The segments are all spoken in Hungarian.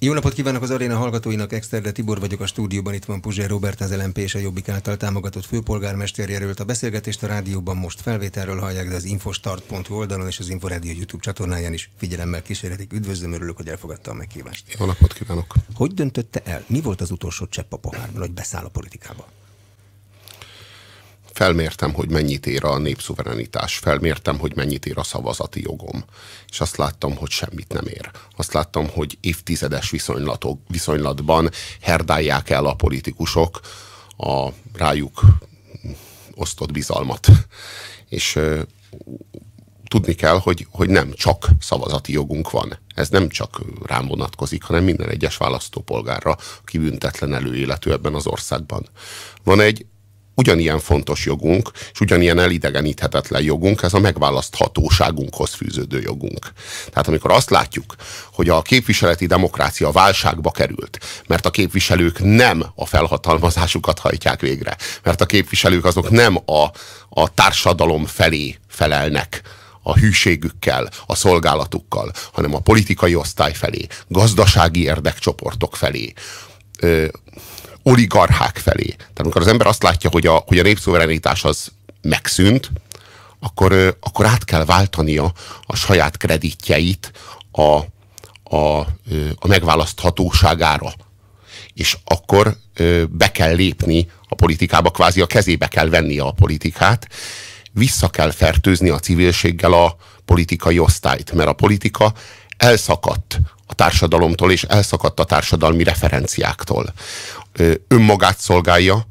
Jó napot kívánok az aréna hallgatóinak, Exterde Tibor vagyok a stúdióban, itt van Puzsér Robert, az LMP és a Jobbik által támogatott főpolgármester jelölt. A beszélgetést a rádióban most felvételről hallják, de az infostart.hu oldalon és az Inforádió YouTube csatornáján is figyelemmel kísérhetik. Üdvözlöm, örülök, hogy elfogadta a meghívást. Jó napot kívánok! Hogy döntötte el? Mi volt az utolsó csepp a pohárban, hogy beszáll a politikába? Felmértem, hogy mennyit ér a népszuverenitás, felmértem, hogy mennyit ér a szavazati jogom, és azt láttam, hogy semmit nem ér. Azt láttam, hogy évtizedes viszonylatok, viszonylatban herdálják el a politikusok a rájuk osztott bizalmat. És tudni kell, hogy, hogy nem csak szavazati jogunk van. Ez nem csak rám vonatkozik, hanem minden egyes választópolgárra, aki büntetlen előéletű ebben az országban. Van egy ugyanilyen fontos jogunk, és ugyanilyen elidegeníthetetlen jogunk, ez a megválaszthatóságunkhoz fűződő jogunk. Tehát amikor azt látjuk, hogy a képviseleti demokrácia válságba került, mert a képviselők nem a felhatalmazásukat hajtják végre, mert a képviselők azok nem a, a társadalom felé felelnek, a hűségükkel, a szolgálatukkal, hanem a politikai osztály felé, gazdasági érdekcsoportok felé, oligarchák felé. Tehát amikor az ember azt látja, hogy a, hogy a népszuverenitás az megszűnt, akkor, akkor át kell váltania a saját kreditjeit a, a, a megválaszthatóságára. És akkor be kell lépni a politikába, kvázi a kezébe kell vennie a politikát, vissza kell fertőzni a civilséggel a politikai osztályt, mert a politika elszakadt a társadalomtól, és elszakadt a társadalmi referenciáktól önmagát szolgálja,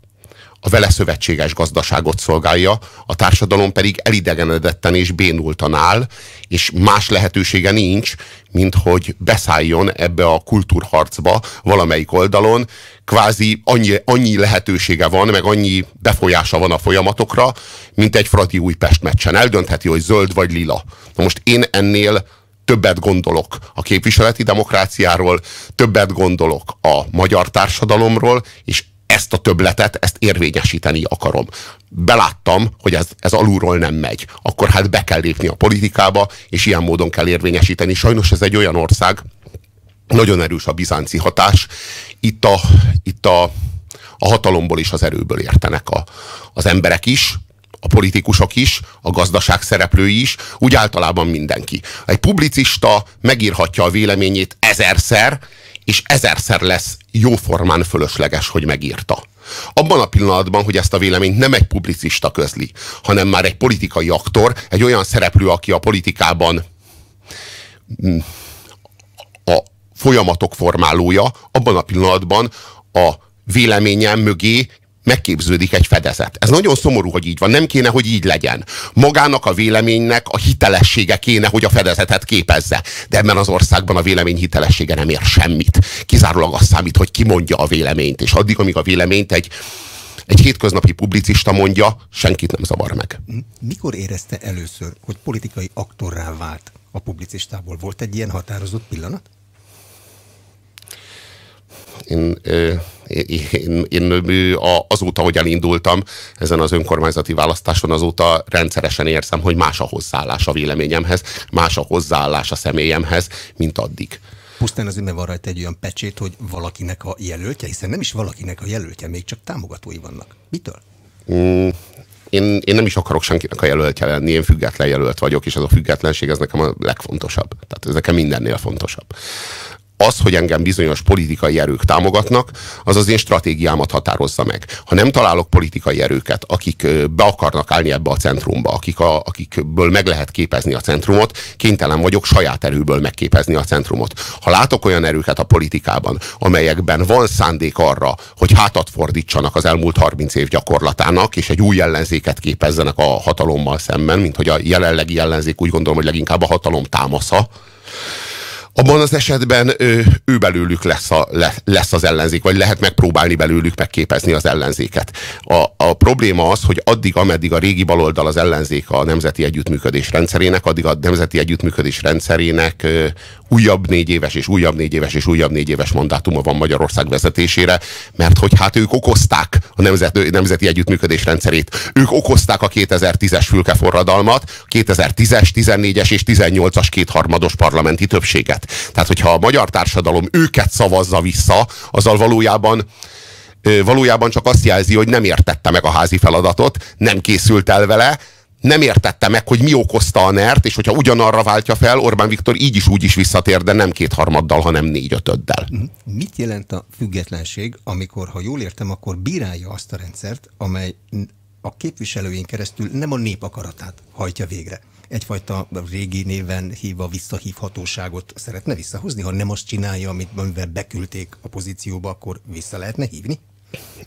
a vele szövetséges gazdaságot szolgálja, a társadalom pedig elidegenedetten és bénultan áll, és más lehetősége nincs, mint hogy beszálljon ebbe a kultúrharcba valamelyik oldalon, kvázi annyi, annyi lehetősége van, meg annyi befolyása van a folyamatokra, mint egy Fradi Újpest meccsen. Eldöntheti, hogy zöld vagy lila. Na most én ennél többet gondolok a képviseleti demokráciáról, többet gondolok a magyar társadalomról, és ezt a többletet, ezt érvényesíteni akarom. Beláttam, hogy ez, ez alulról nem megy. Akkor hát be kell lépni a politikába, és ilyen módon kell érvényesíteni. Sajnos ez egy olyan ország, nagyon erős a bizánci hatás. Itt a, itt a, a hatalomból és az erőből értenek a, az emberek is, a politikusok is, a gazdaság szereplői is, úgy általában mindenki. Egy publicista megírhatja a véleményét ezerszer, és ezerszer lesz jóformán fölösleges, hogy megírta. Abban a pillanatban, hogy ezt a véleményt nem egy publicista közli, hanem már egy politikai aktor, egy olyan szereplő, aki a politikában mm, a folyamatok formálója, abban a pillanatban a véleményem mögé megképződik egy fedezet. Ez nagyon szomorú, hogy így van. Nem kéne, hogy így legyen. Magának a véleménynek a hitelessége kéne, hogy a fedezetet képezze. De ebben az országban a vélemény hitelessége nem ér semmit. Kizárólag azt számít, hogy ki mondja a véleményt. És addig, amíg a véleményt egy egy hétköznapi publicista mondja, senkit nem zavar meg. Mikor érezte először, hogy politikai aktorrá vált a publicistából? Volt egy ilyen határozott pillanat? Én, én, én azóta, hogy elindultam ezen az önkormányzati választáson, azóta rendszeresen érzem, hogy más a hozzáállás a véleményemhez, más a hozzáállás a személyemhez, mint addig. Pusztán az van rajta egy olyan pecsét, hogy valakinek a jelöltje, hiszen nem is valakinek a jelöltje, még csak támogatói vannak. Mitől? Mm, én, én nem is akarok senkinek a jelöltje lenni, én független jelölt vagyok, és ez a függetlenség ez nekem a legfontosabb. Tehát ez nekem mindennél fontosabb az, hogy engem bizonyos politikai erők támogatnak, az az én stratégiámat határozza meg. Ha nem találok politikai erőket, akik be akarnak állni ebbe a centrumba, akik a, akikből meg lehet képezni a centrumot, kénytelen vagyok saját erőből megképezni a centrumot. Ha látok olyan erőket a politikában, amelyekben van szándék arra, hogy hátat fordítsanak az elmúlt 30 év gyakorlatának, és egy új ellenzéket képezzenek a hatalommal szemben, mint hogy a jelenlegi ellenzék úgy gondolom, hogy leginkább a hatalom támasza, abban az esetben ő, ő belőlük lesz, a, lesz az ellenzék, vagy lehet megpróbálni belőlük megképezni az ellenzéket. A, a probléma az, hogy addig, ameddig a régi baloldal az ellenzék a nemzeti együttműködés rendszerének, addig a nemzeti együttműködés rendszerének ö, újabb négy éves és újabb négy éves és újabb négy éves mandátuma van Magyarország vezetésére, mert hogy hát ők okozták a nemzet, nemzeti együttműködés rendszerét. Ők okozták a 2010-es fülkeforradalmat, 2010-es, 14-es és 18-as kétharmados parlamenti többséget. Őket. Tehát, hogyha a magyar társadalom őket szavazza vissza, azzal valójában valójában csak azt jelzi, hogy nem értette meg a házi feladatot, nem készült el vele, nem értette meg, hogy mi okozta a nert, és hogyha ugyanarra váltja fel, Orbán Viktor így is úgy is visszatér, de nem kétharmaddal, hanem négy-ötöddel. Mhm. Mit jelent a függetlenség, amikor, ha jól értem, akkor bírálja azt a rendszert, amely a képviselőjén keresztül nem a nép akaratát hajtja végre? Egyfajta régi néven hívva visszahívhatóságot szeretne visszahozni, ha nem azt csinálja, amit amivel beküldték a pozícióba, akkor vissza lehetne hívni?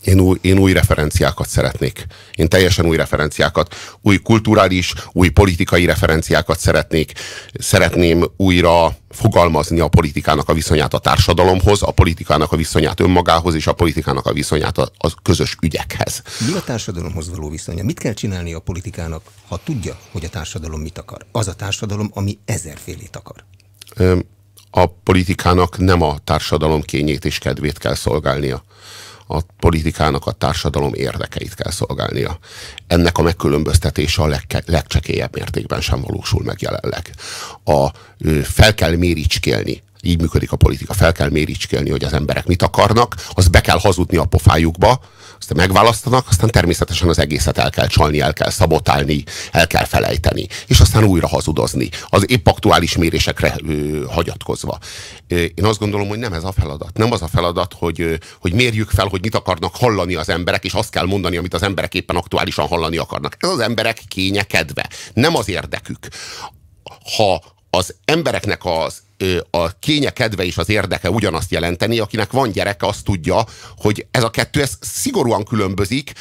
Én új, én új referenciákat szeretnék. Én teljesen új referenciákat, új kulturális, új politikai referenciákat szeretnék. Szeretném újra fogalmazni a politikának a viszonyát a társadalomhoz, a politikának a viszonyát önmagához, és a politikának a viszonyát a, a közös ügyekhez. Mi a társadalomhoz való viszonya? Mit kell csinálni a politikának, ha tudja, hogy a társadalom mit akar? Az a társadalom, ami ezerfélét akar. A politikának nem a társadalom kényét és kedvét kell szolgálnia a politikának a társadalom érdekeit kell szolgálnia. Ennek a megkülönböztetése a leg, legcsekélyebb mértékben sem valósul meg jelenleg. A, fel kell méricskélni így működik a politika. Fel kell méricskélni, hogy az emberek mit akarnak, azt be kell hazudni a pofájukba, azt megválasztanak, aztán természetesen az egészet el kell csalni, el kell szabotálni, el kell felejteni, és aztán újra hazudozni, az épp aktuális mérésekre ö, hagyatkozva. Én azt gondolom, hogy nem ez a feladat. Nem az a feladat, hogy, hogy mérjük fel, hogy mit akarnak hallani az emberek, és azt kell mondani, amit az emberek éppen aktuálisan hallani akarnak. Ez az emberek kénye kedve, nem az érdekük. Ha az embereknek az a kénye, kedve és az érdeke ugyanazt jelenteni, akinek van gyereke, azt tudja, hogy ez a kettő ez szigorúan különbözik,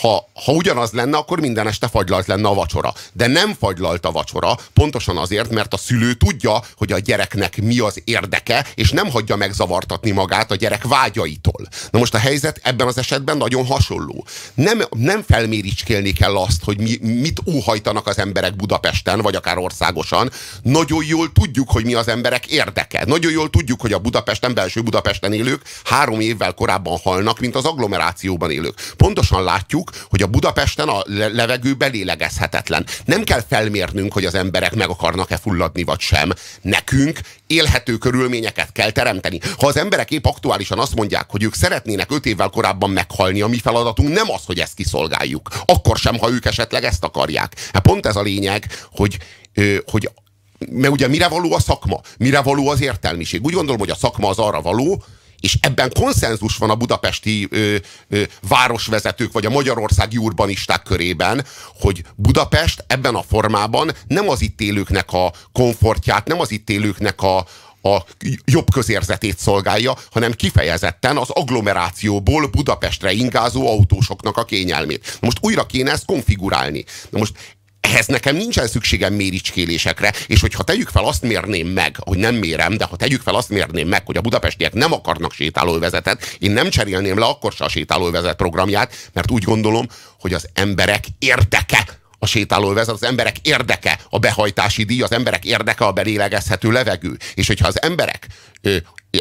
ha, ha ugyanaz lenne, akkor minden este fagylalt lenne a vacsora. De nem fagylalt a vacsora, pontosan azért, mert a szülő tudja, hogy a gyereknek mi az érdeke, és nem hagyja megzavartatni magát a gyerek vágyaitól. Na most a helyzet ebben az esetben nagyon hasonló. Nem, nem felméricskélni kell azt, hogy mi, mit óhajtanak az emberek Budapesten, vagy akár országosan. Nagyon jól tudjuk, hogy mi az emberek érdeke. Nagyon jól tudjuk, hogy a Budapesten, belső Budapesten élők három évvel korábban halnak, mint az agglomerációban élők. Pontosan látjuk, látjuk, hogy a Budapesten a levegő belélegezhetetlen. Nem kell felmérnünk, hogy az emberek meg akarnak-e fulladni, vagy sem. Nekünk élhető körülményeket kell teremteni. Ha az emberek épp aktuálisan azt mondják, hogy ők szeretnének öt évvel korábban meghalni, a mi feladatunk nem az, hogy ezt kiszolgáljuk. Akkor sem, ha ők esetleg ezt akarják. Hát pont ez a lényeg, hogy, hogy mert ugye mire való a szakma? Mire való az értelmiség? Úgy gondolom, hogy a szakma az arra való, és ebben konszenzus van a budapesti ö, ö, városvezetők, vagy a magyarországi urbanisták körében, hogy Budapest ebben a formában nem az itt élőknek a komfortját, nem az itt élőknek a, a jobb közérzetét szolgálja, hanem kifejezetten az agglomerációból Budapestre ingázó autósoknak a kényelmét. Most újra kéne ezt konfigurálni. Na most ehhez nekem nincsen szükségem méricskélésekre, és hogyha tegyük fel azt mérném meg, hogy nem mérem, de ha tegyük fel azt mérném meg, hogy a budapestiek nem akarnak sétálóvezetet, én nem cserélném le akkor se a sétálóvezet programját, mert úgy gondolom, hogy az emberek érdeke a sétálóvezet, az emberek érdeke a behajtási díj, az emberek érdeke a belélegezhető levegő. És hogyha az emberek,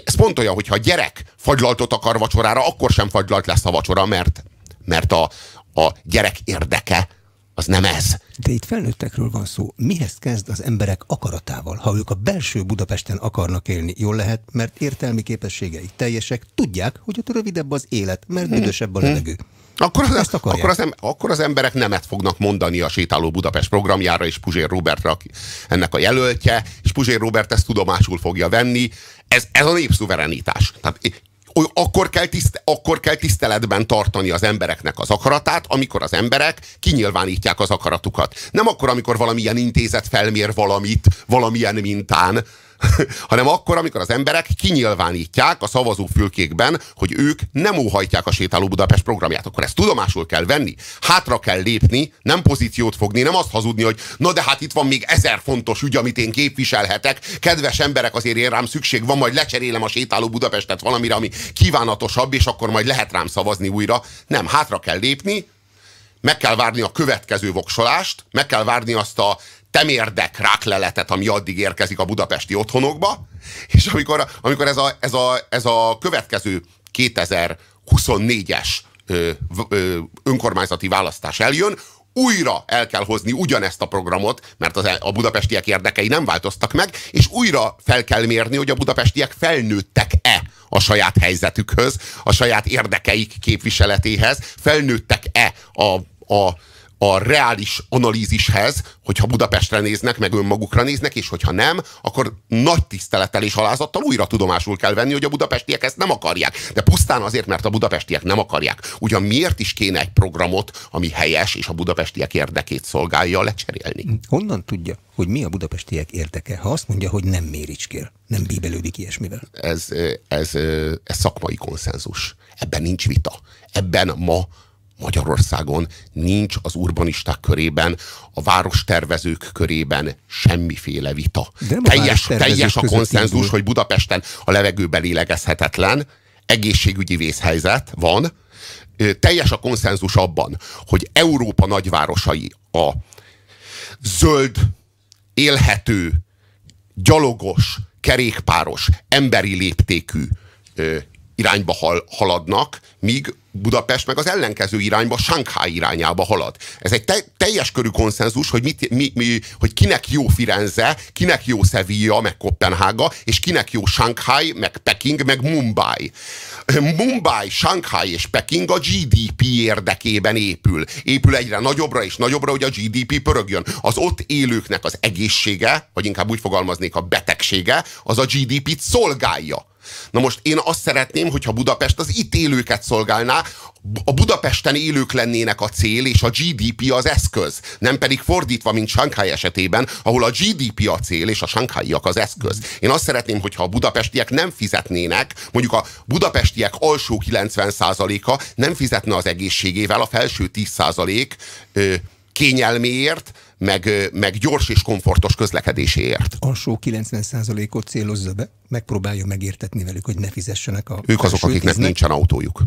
ez pont olyan, hogyha a gyerek fagylaltot akar vacsorára, akkor sem fagylalt lesz a vacsora, mert, mert a, a gyerek érdeke az nem ez. De itt felnőttekről van szó. Mihez kezd az emberek akaratával? Ha ők a belső Budapesten akarnak élni, jól lehet, mert értelmi képességeik teljesek, tudják, hogy ott rövidebb az élet, mert hm. büdösebb a hm. levegő. Akkor az, akkor, az, akkor az emberek nemet fognak mondani a Sétáló Budapest programjára, és Puzsér Robertra aki ennek a jelöltje, és Puzsér Robert ezt tudomásul fogja venni. Ez, ez a népszuverenitás. Tehát akkor kell, tiszt, akkor kell tiszteletben tartani az embereknek az akaratát, amikor az emberek kinyilvánítják az akaratukat. Nem akkor, amikor valamilyen intézet felmér valamit, valamilyen mintán, hanem akkor, amikor az emberek kinyilvánítják a szavazófülkékben, hogy ők nem óhajtják a Sétáló Budapest programját. Akkor ezt tudomásul kell venni, hátra kell lépni, nem pozíciót fogni, nem azt hazudni, hogy na de hát itt van még ezer fontos ügy, amit én képviselhetek. Kedves emberek, azért én rám szükség van, majd lecserélem a Sétáló Budapestet valamire, ami kívánatosabb, és akkor majd lehet rám szavazni újra. Nem, hátra kell lépni, meg kell várni a következő voksolást, meg kell várni azt a temérdek rákleletet, ami addig érkezik a budapesti otthonokba, és amikor, amikor ez, a, ez, a, ez a következő 2024-es ö, ö, önkormányzati választás eljön, újra el kell hozni ugyanezt a programot, mert az, a budapestiek érdekei nem változtak meg, és újra fel kell mérni, hogy a budapestiek felnőttek-e a saját helyzetükhöz, a saját érdekeik képviseletéhez, felnőttek-e a, a a reális analízishez, hogyha Budapestre néznek, meg önmagukra néznek, és hogyha nem, akkor nagy tisztelettel és alázattal újra tudomásul kell venni, hogy a budapestiek ezt nem akarják. De pusztán azért, mert a budapestiek nem akarják. Ugyan miért is kéne egy programot, ami helyes és a budapestiek érdekét szolgálja, lecserélni? Honnan tudja, hogy mi a budapestiek érdeke, ha azt mondja, hogy nem méricskél, nem bíbelődik ilyesmivel? Ez, ez, ez szakmai konszenzus. Ebben nincs vita. Ebben ma Magyarországon nincs az urbanisták körében, a várostervezők körében semmiféle vita. De teljes, teljes a konszenzus, indul. hogy Budapesten a levegő belélegezhetetlen, egészségügyi vészhelyzet van, teljes a konszenzus abban, hogy Európa nagyvárosai a zöld, élhető, gyalogos, kerékpáros, emberi léptékű irányba hal, haladnak, míg Budapest meg az ellenkező irányba, Shanghai irányába halad. Ez egy te, teljes körű konszenzus, hogy, mit, mi, mi, hogy kinek jó Firenze, kinek jó Sevilla, meg Kopenhága, és kinek jó Shanghai, meg Peking, meg Mumbai. Mumbai, Shanghai és Peking a GDP érdekében épül. Épül egyre nagyobbra és nagyobbra, hogy a GDP pörögjön. Az ott élőknek az egészsége, vagy inkább úgy fogalmaznék, a betegsége, az a GDP-t szolgálja. Na most én azt szeretném, hogyha Budapest az itt élőket szolgálná, a Budapesten élők lennének a cél, és a GDP az eszköz. Nem pedig fordítva, mint Shanghai esetében, ahol a GDP a cél, és a Shanghaiak az eszköz. Én azt szeretném, hogyha a budapestiek nem fizetnének, mondjuk a budapestiek alsó 90%-a nem fizetne az egészségével, a felső 10% kényelméért, meg, meg gyors és komfortos közlekedéséért. Alsó 90%-ot célozza be, megpróbálja megértetni velük, hogy ne fizessenek a... Ők azok, akiknek tíznek. nincsen autójuk.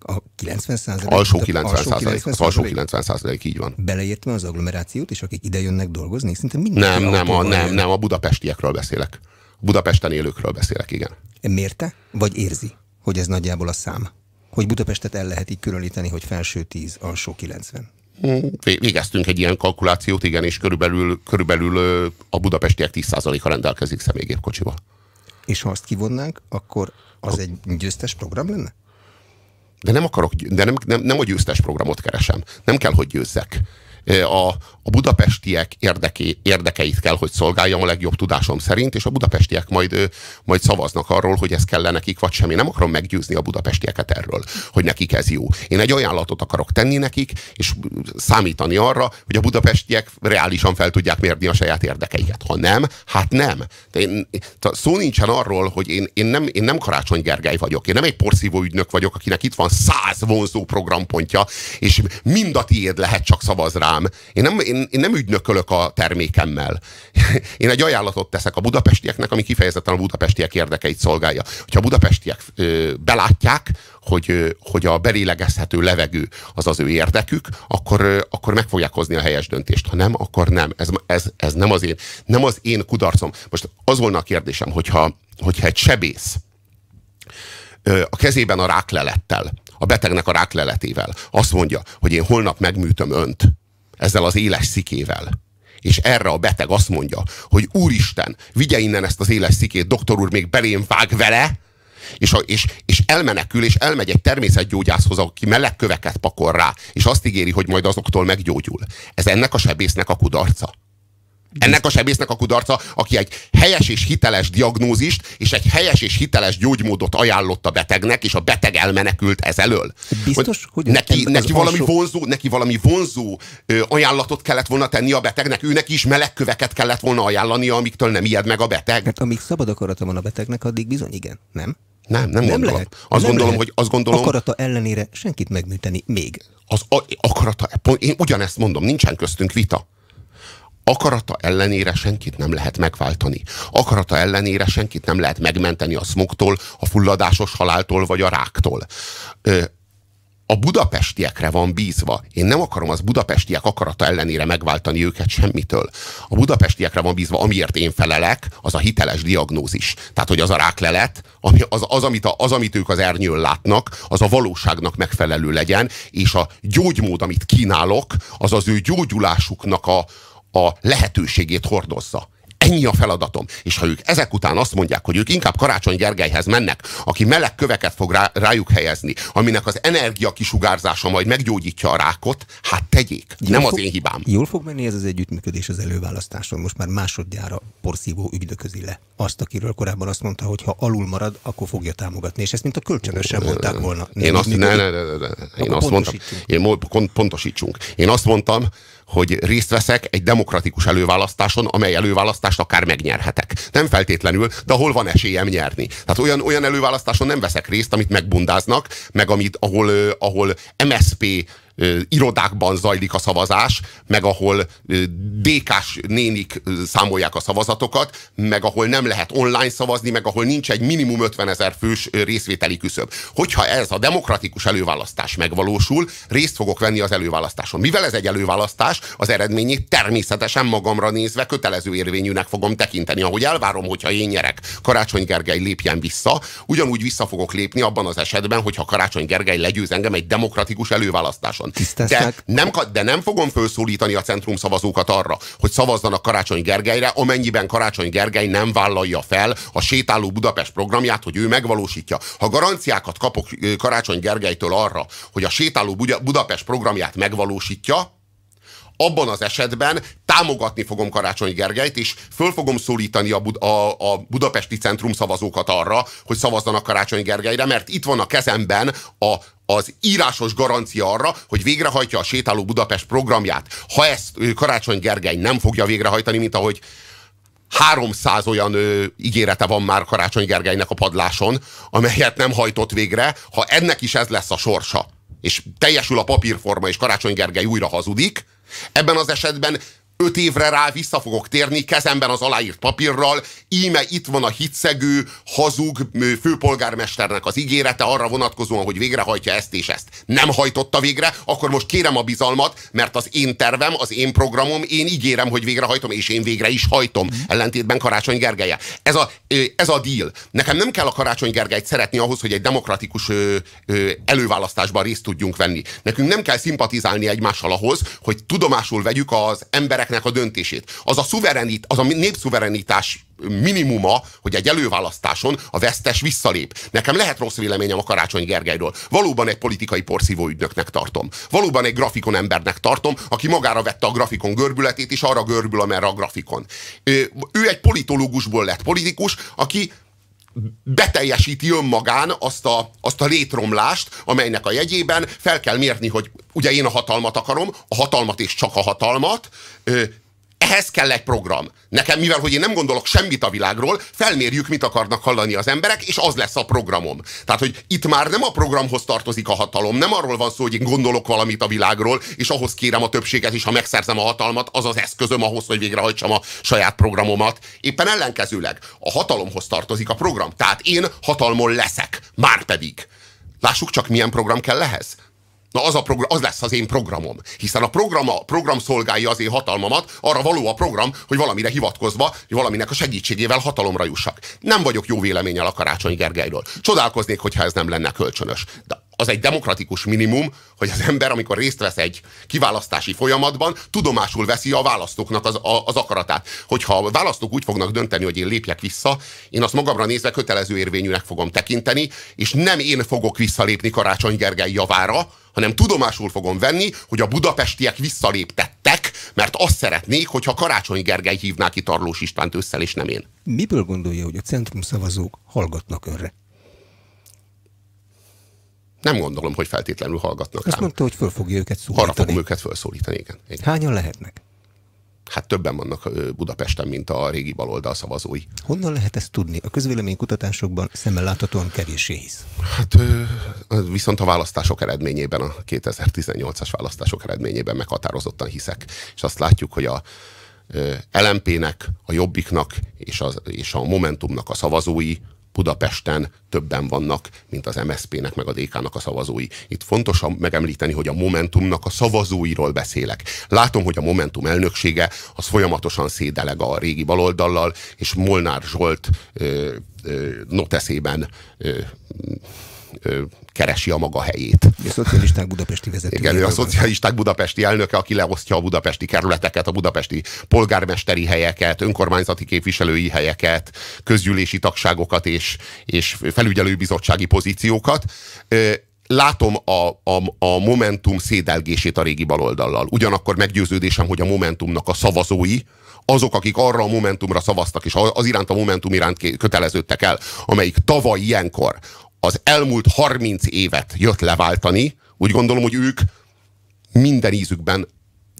A 90 százalék? Alsó 90 százalék. Az alsó 90 százalék, így van. Beleértve az agglomerációt, és akik ide jönnek dolgozni? Szinte minden nem, nem, a, nem, nem, a budapestiekről beszélek. Budapesten élőkről beszélek, igen. Mérte, vagy érzi, hogy ez nagyjából a szám? Hogy Budapestet el lehet így különíteni, hogy felső 10, alsó 90? Végeztünk egy ilyen kalkulációt, igen, és körülbelül, körülbelül a budapestiek 10%-a rendelkezik személygépkocsival. És ha azt kivonnánk, akkor az egy győztes program lenne? De nem akarok, de nem, nem, nem a győztes programot keresem. Nem kell, hogy győzzek a, a budapestiek érdeké, érdekeit kell, hogy szolgáljam a legjobb tudásom szerint, és a budapestiek majd, majd szavaznak arról, hogy ez kell nekik, vagy sem. Én nem akarom meggyőzni a budapestieket erről, hogy nekik ez jó. Én egy ajánlatot akarok tenni nekik, és számítani arra, hogy a budapestiek reálisan fel tudják mérni a saját érdekeiket. Ha nem, hát nem. De én, szó nincsen arról, hogy én, én, nem, én nem Karácsony Gergely vagyok, én nem egy porszívó ügynök vagyok, akinek itt van száz vonzó programpontja, és mind a tiéd lehet, csak szavaz rám rám. Én nem, én, én nem ügynökölök a termékemmel. Én egy ajánlatot teszek a budapestieknek, ami kifejezetten a budapestiek érdekeit szolgálja. Hogyha a budapestiek ö, belátják, hogy, hogy a belélegezhető levegő az az ő érdekük, akkor, akkor meg fogják hozni a helyes döntést. Ha nem, akkor nem. Ez, ez, ez nem, az én, nem az én kudarcom. Most az volna a kérdésem, hogyha, hogyha egy sebész a kezében a ráklelettel, a betegnek a rákleletével azt mondja, hogy én holnap megműtöm önt, ezzel az éles szikével. És erre a beteg azt mondja, hogy úristen, vigye innen ezt az éles szikét, doktor úr még belém vág vele, és, a, és, és elmenekül, és elmegy egy természetgyógyászhoz, aki meleg köveket pakol rá, és azt ígéri, hogy majd azoktól meggyógyul. Ez ennek a sebésznek a kudarca. Ennek a sebésznek a kudarca, aki egy helyes és hiteles diagnózist és egy helyes és hiteles gyógymódot ajánlott a betegnek, és a beteg elmenekült ez elől. Biztos, hogy neki, neki, valami alsó... vonzó, neki valami vonzó ö, ajánlatot kellett volna tenni a betegnek, őnek is melegköveket kellett volna ajánlania, amiktől nem ijed meg a beteg. Hát amíg szabad akarata van a betegnek, addig bizony igen, nem? Nem, nem, nem gondolom. Lehet. Azt nem gondolom, lehet. hogy azt gondolom... Akarata ellenére senkit megműteni még. Az a, akarata, én ugyanezt mondom, nincsen köztünk vita. Akarata ellenére senkit nem lehet megváltani. Akarata ellenére senkit nem lehet megmenteni a smogtól, a fulladásos haláltól vagy a ráktól. Ö, a budapestiekre van bízva. Én nem akarom az budapestiek akarata ellenére megváltani őket semmitől. A budapestiekre van bízva, amiért én felelek, az a hiteles diagnózis. Tehát, hogy az a ráklelet, ami, az, az, amit a, az, amit ők az ernyőn látnak, az a valóságnak megfelelő legyen, és a gyógymód, amit kínálok, az az ő gyógyulásuknak a, a lehetőségét hordozza. Ennyi a feladatom. És ha ők ezek után azt mondják, hogy ők inkább Karácsony Gergelyhez mennek, aki meleg köveket fog rá, rájuk helyezni, aminek az energia kisugárzása majd meggyógyítja a rákot, hát tegyék. Jól Nem fog, az én hibám. Jól fog menni ez az együttműködés az előválasztáson. Most már másodjára porszívó ügydöközi le azt, akiről korábban azt mondta, hogy ha alul marad, akkor fogja támogatni. És ezt mint a kölcsönösen mondták volna. Én azt, ne, ne, ne, ne, ne. Én azt mondtam, én pontosítsunk. Én azt mondtam, hogy részt veszek egy demokratikus előválasztáson, amely előválasztást akár megnyerhetek. Nem feltétlenül, de ahol van esélyem nyerni. Tehát olyan, olyan előválasztáson nem veszek részt, amit megbundáznak, meg amit, ahol, ahol MSP irodákban zajlik a szavazás, meg ahol DK-s nénik számolják a szavazatokat, meg ahol nem lehet online szavazni, meg ahol nincs egy minimum 50 ezer fős részvételi küszöb. Hogyha ez a demokratikus előválasztás megvalósul, részt fogok venni az előválasztáson. Mivel ez egy előválasztás, az eredményét természetesen magamra nézve kötelező érvényűnek fogom tekinteni, ahogy elvárom, hogyha én nyerek, Karácsony Gergely lépjen vissza, ugyanúgy vissza fogok lépni abban az esetben, hogyha Karácsony Gergely legyőz engem egy demokratikus előválasztáson tisztázták. De nem, de nem fogom felszólítani a centrum szavazókat arra, hogy szavazzanak Karácsony Gergelyre, amennyiben Karácsony Gergely nem vállalja fel a sétáló Budapest programját, hogy ő megvalósítja. Ha garanciákat kapok Karácsony Gergelytől arra, hogy a sétáló Budapest programját megvalósítja, abban az esetben támogatni fogom Karácsony Gergelyt, és föl fogom szólítani a, Bud- a, a budapesti centrum szavazókat arra, hogy szavazzanak Karácsony Gergelyre, mert itt van a kezemben a, az írásos garancia arra, hogy végrehajtja a Sétáló Budapest programját. Ha ezt Karácsony Gergely nem fogja végrehajtani, mint ahogy 300 olyan ö, ígérete van már Karácsony Gergelynek a padláson, amelyet nem hajtott végre, ha ennek is ez lesz a sorsa, és teljesül a papírforma, és Karácsony Gergely újra hazudik, ebben az esetben öt évre rá vissza fogok térni kezemben az aláírt papírral, íme itt van a hitszegő, hazug főpolgármesternek az ígérete arra vonatkozóan, hogy végrehajtja ezt és ezt. Nem hajtotta végre, akkor most kérem a bizalmat, mert az én tervem, az én programom, én ígérem, hogy végrehajtom, és én végre is hajtom, ellentétben Karácsony Gergelye. Ez a, ez a deal. Nekem nem kell a Karácsony Gergelyt szeretni ahhoz, hogy egy demokratikus előválasztásban részt tudjunk venni. Nekünk nem kell szimpatizálni egymással ahhoz, hogy tudomásul vegyük az emberek embereknek a döntését. Az a, szuverenit, az a népszuverenitás minimuma, hogy egy előválasztáson a vesztes visszalép. Nekem lehet rossz véleményem a Karácsony Gergelyről. Valóban egy politikai porszívó ügynöknek tartom. Valóban egy grafikon embernek tartom, aki magára vette a grafikon görbületét, és arra görbül, amerre a grafikon. Ő, ő egy politológusból lett politikus, aki beteljesíti önmagán azt a, azt a létromlást, amelynek a jegyében fel kell mérni, hogy ugye én a hatalmat akarom, a hatalmat és csak a hatalmat, ehhez kell egy program. Nekem, mivel hogy én nem gondolok semmit a világról, felmérjük, mit akarnak hallani az emberek, és az lesz a programom. Tehát, hogy itt már nem a programhoz tartozik a hatalom, nem arról van szó, hogy én gondolok valamit a világról, és ahhoz kérem a többséget, és ha megszerzem a hatalmat, az az eszközöm ahhoz, hogy végrehajtsam a saját programomat. Éppen ellenkezőleg a hatalomhoz tartozik a program. Tehát én hatalmon leszek. Márpedig. Lássuk csak, milyen program kell ehhez. Na az, a program, az lesz az én programom. Hiszen a program, a program szolgálja az én hatalmamat, arra való a program, hogy valamire hivatkozva, hogy valaminek a segítségével hatalomra jussak. Nem vagyok jó véleménnyel a Karácsony Gergelyről. Csodálkoznék, hogyha ez nem lenne kölcsönös. De az egy demokratikus minimum, hogy az ember, amikor részt vesz egy kiválasztási folyamatban, tudomásul veszi a választóknak az, a, az akaratát. Hogyha a választók úgy fognak dönteni, hogy én lépjek vissza, én azt magamra nézve kötelező érvényűnek fogom tekinteni, és nem én fogok visszalépni Karácsony Gergely javára, hanem tudomásul fogom venni, hogy a budapestiek visszaléptettek, mert azt szeretnék, hogyha Karácsony Gergely hívná ki Tarlós Istvánt összel, és nem én. Miből gondolja, hogy a centrum szavazók hallgatnak önre? Nem gondolom, hogy feltétlenül hallgatnak Azt mondta, hogy föl fogja őket szólítani. Arra fogom őket felszólítani, igen. igen. Hányan lehetnek? Hát többen vannak Budapesten, mint a régi baloldal szavazói. Honnan lehet ezt tudni? A közvéleménykutatásokban szemmel láthatóan kevéssé hisz. Hát viszont a választások eredményében, a 2018-as választások eredményében meghatározottan hiszek. És azt látjuk, hogy a LMP-nek, a Jobbiknak és a, és a Momentumnak a szavazói Budapesten többen vannak, mint az MSZP-nek, meg a DK-nak a szavazói. Itt fontos megemlíteni, hogy a Momentumnak a szavazóiról beszélek. Látom, hogy a Momentum elnöksége az folyamatosan szédeleg a régi baloldallal, és Molnár Zsolt ö, ö, noteszében ö, ö, keresi a maga helyét. A szocialisták budapesti vezető. Igen, ő a szocialisták budapesti elnöke, aki leosztja a budapesti kerületeket, a budapesti polgármesteri helyeket, önkormányzati képviselői helyeket, közgyűlési tagságokat és, és felügyelőbizottsági pozíciókat látom a, a, a Momentum szédelgését a régi baloldallal. Ugyanakkor meggyőződésem, hogy a Momentumnak a szavazói, azok, akik arra a Momentumra szavaztak, és az iránt a Momentum iránt köteleződtek el, amelyik tavaly ilyenkor az elmúlt 30 évet jött leváltani, úgy gondolom, hogy ők minden ízükben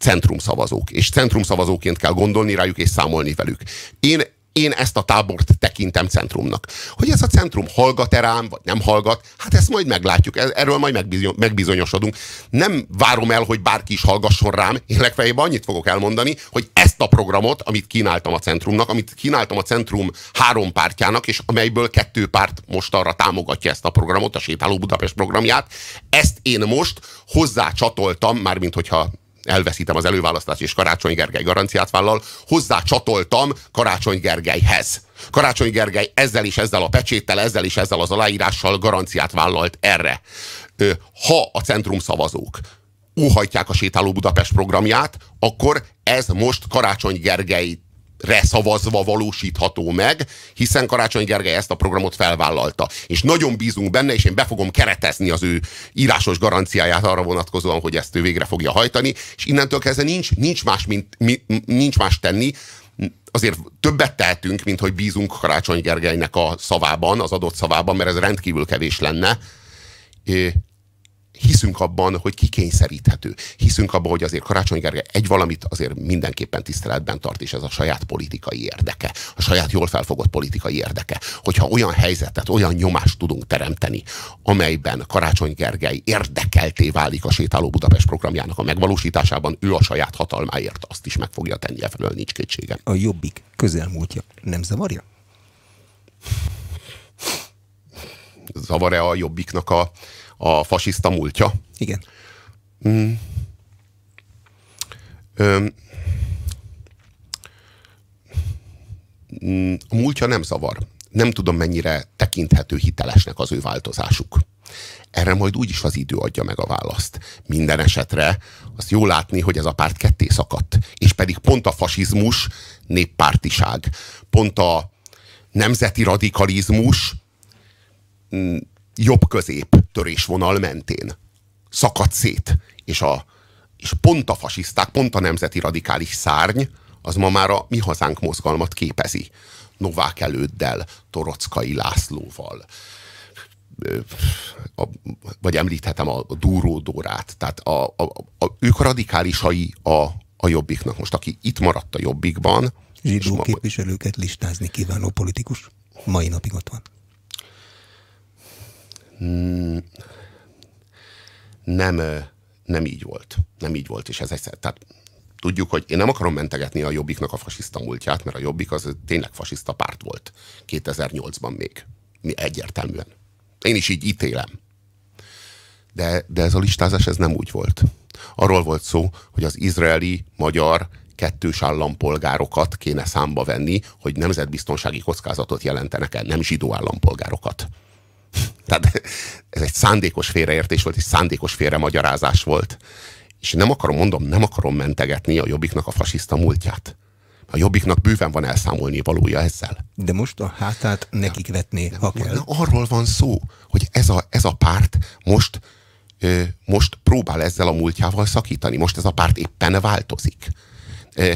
centrumszavazók, és centrumszavazóként kell gondolni rájuk és számolni velük. Én én ezt a tábort tekintem centrumnak. Hogy ez a centrum hallgat-e rám, vagy nem hallgat, hát ezt majd meglátjuk, erről majd megbizonyosodunk. Nem várom el, hogy bárki is hallgasson rám, én legfeljebb annyit fogok elmondani, hogy ezt a programot, amit kínáltam a centrumnak, amit kínáltam a centrum három pártjának, és amelyből kettő párt most arra támogatja ezt a programot, a Sétáló Budapest programját, ezt én most hozzá csatoltam, mármint hogyha elveszítem az előválasztást, és Karácsony Gergely garanciát vállal, hozzá csatoltam Karácsony Gergelyhez. Karácsony Gergely ezzel is, ezzel a pecséttel, ezzel is, ezzel az aláírással garanciát vállalt erre. Ha a centrum szavazók óhajtják a Sétáló Budapest programját, akkor ez most Karácsony Gergely szavazva valósítható meg, hiszen Karácsony Gergely ezt a programot felvállalta. És nagyon bízunk benne, és én be fogom keretezni az ő írásos garanciáját arra vonatkozóan, hogy ezt ő végre fogja hajtani, és innentől kezdve nincs, nincs, más, mint, mi, nincs más tenni, azért többet tehetünk, mint hogy bízunk Karácsony Gergelynek a szavában, az adott szavában, mert ez rendkívül kevés lenne hiszünk abban, hogy kikényszeríthető. Hiszünk abban, hogy azért Karácsony Gergely egy valamit azért mindenképpen tiszteletben tart, és ez a saját politikai érdeke, a saját jól felfogott politikai érdeke. Hogyha olyan helyzetet, olyan nyomást tudunk teremteni, amelyben Karácsony Gergely érdekelté válik a Sétáló Budapest programjának a megvalósításában, ő a saját hatalmáért azt is meg fogja tenni, e felől nincs kétsége. A jobbik közelmúltja nem zavarja? Zavar-e a jobbiknak a, a fasiszta múltja. Igen. Mm. Öm, mm, a múltja nem zavar. Nem tudom, mennyire tekinthető hitelesnek az ő változásuk. Erre majd úgyis az idő adja meg a választ. Minden esetre azt jó látni, hogy ez a párt ketté szakadt. És pedig pont a fasizmus néppártiság, pont a nemzeti radikalizmus mm, jobb-közép törésvonal mentén szakadt szét, és, a, és pont a fasiszták, pont a nemzeti radikális szárny, az ma már a mi hazánk mozgalmat képezi. Novák előddel, Torockai Lászlóval, a, vagy említhetem a, Dúró Dórát, tehát a, a, a, ők a radikálisai a, a jobbiknak. Most aki itt maradt a jobbikban... Zsidó ma, képviselőket listázni kívánó politikus mai napig ott van. Hmm. nem, nem így volt. Nem így volt, és ez egyszer. Tehát tudjuk, hogy én nem akarom mentegetni a Jobbiknak a fasiszta múltját, mert a Jobbik az tényleg fasiszta párt volt 2008-ban még. Mi egyértelműen. Én is így ítélem. De, de ez a listázás ez nem úgy volt. Arról volt szó, hogy az izraeli, magyar, kettős állampolgárokat kéne számba venni, hogy nemzetbiztonsági kockázatot jelentenek el, nem zsidó állampolgárokat. Tehát ez egy szándékos félreértés volt, egy szándékos félremagyarázás volt. És nem akarom, mondom, nem akarom mentegetni a Jobbiknak a fasiszta múltját. A Jobbiknak bőven van elszámolni valója ezzel. De most a hátát nekik vetné, ha kell. Na, arról van szó, hogy ez a, ez a párt most, ö, most próbál ezzel a múltjával szakítani. Most ez a párt éppen változik. Ö,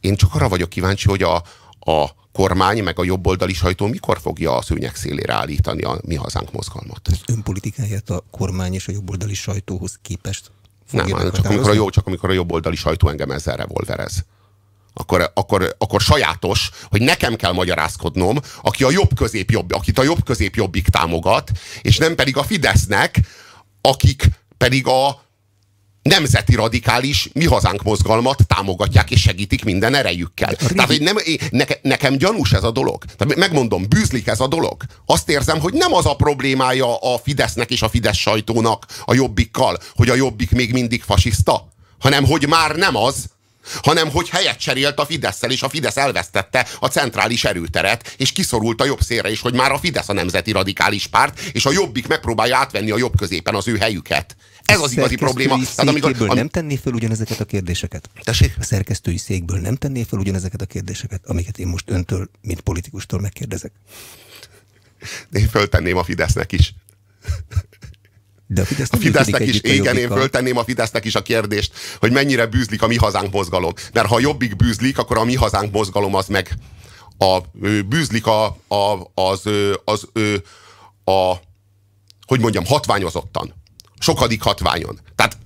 én csak arra vagyok kíváncsi, hogy a, a kormány, meg a jobboldali sajtó mikor fogja a szőnyek szélére állítani a Mi Hazánk mozgalmat? Az önpolitikáját a kormány és a jobboldali sajtóhoz képest Nem, csak amikor, a jó, csak amikor a jobboldali sajtó engem ezzel revolverez. Akkor, akkor, akkor sajátos, hogy nekem kell magyarázkodnom, aki a jobb közép jobb, akit a jobb közép jobbik támogat, és nem pedig a Fidesznek, akik pedig a nemzeti radikális mi hazánk mozgalmat támogatják és segítik minden erejükkel. Tehát, hogy nem, neke, nekem gyanús ez a dolog. Tehát megmondom, bűzlik ez a dolog. Azt érzem, hogy nem az a problémája a Fidesznek és a Fidesz sajtónak a jobbikkal, hogy a jobbik még mindig fasiszta, hanem hogy már nem az, hanem hogy helyet cserélt a fidesz és a Fidesz elvesztette a centrális erőteret, és kiszorult a jobb szélre, és hogy már a Fidesz a nemzeti radikális párt, és a jobbik megpróbálja átvenni a jobb középen az ő helyüket. Ez az igazi probléma. Tehát, amikor, am... nem tenné fel ugyanezeket a kérdéseket? Tessék? A szerkesztői székből nem tenné fel ugyanezeket a kérdéseket, amiket én most öntől, mint politikustól megkérdezek? De én föltenném a Fidesznek is. De a, Fidesz a Fidesznek is, igen, én föltenném a Fidesznek is a kérdést, hogy mennyire bűzlik a mi hazánk mozgalom. Mert ha jobbik bűzlik, akkor a mi hazánk mozgalom az meg a, bűzlik a, a, az, az, az a, hogy mondjam, hatványozottan sokadik hatványon. Tehát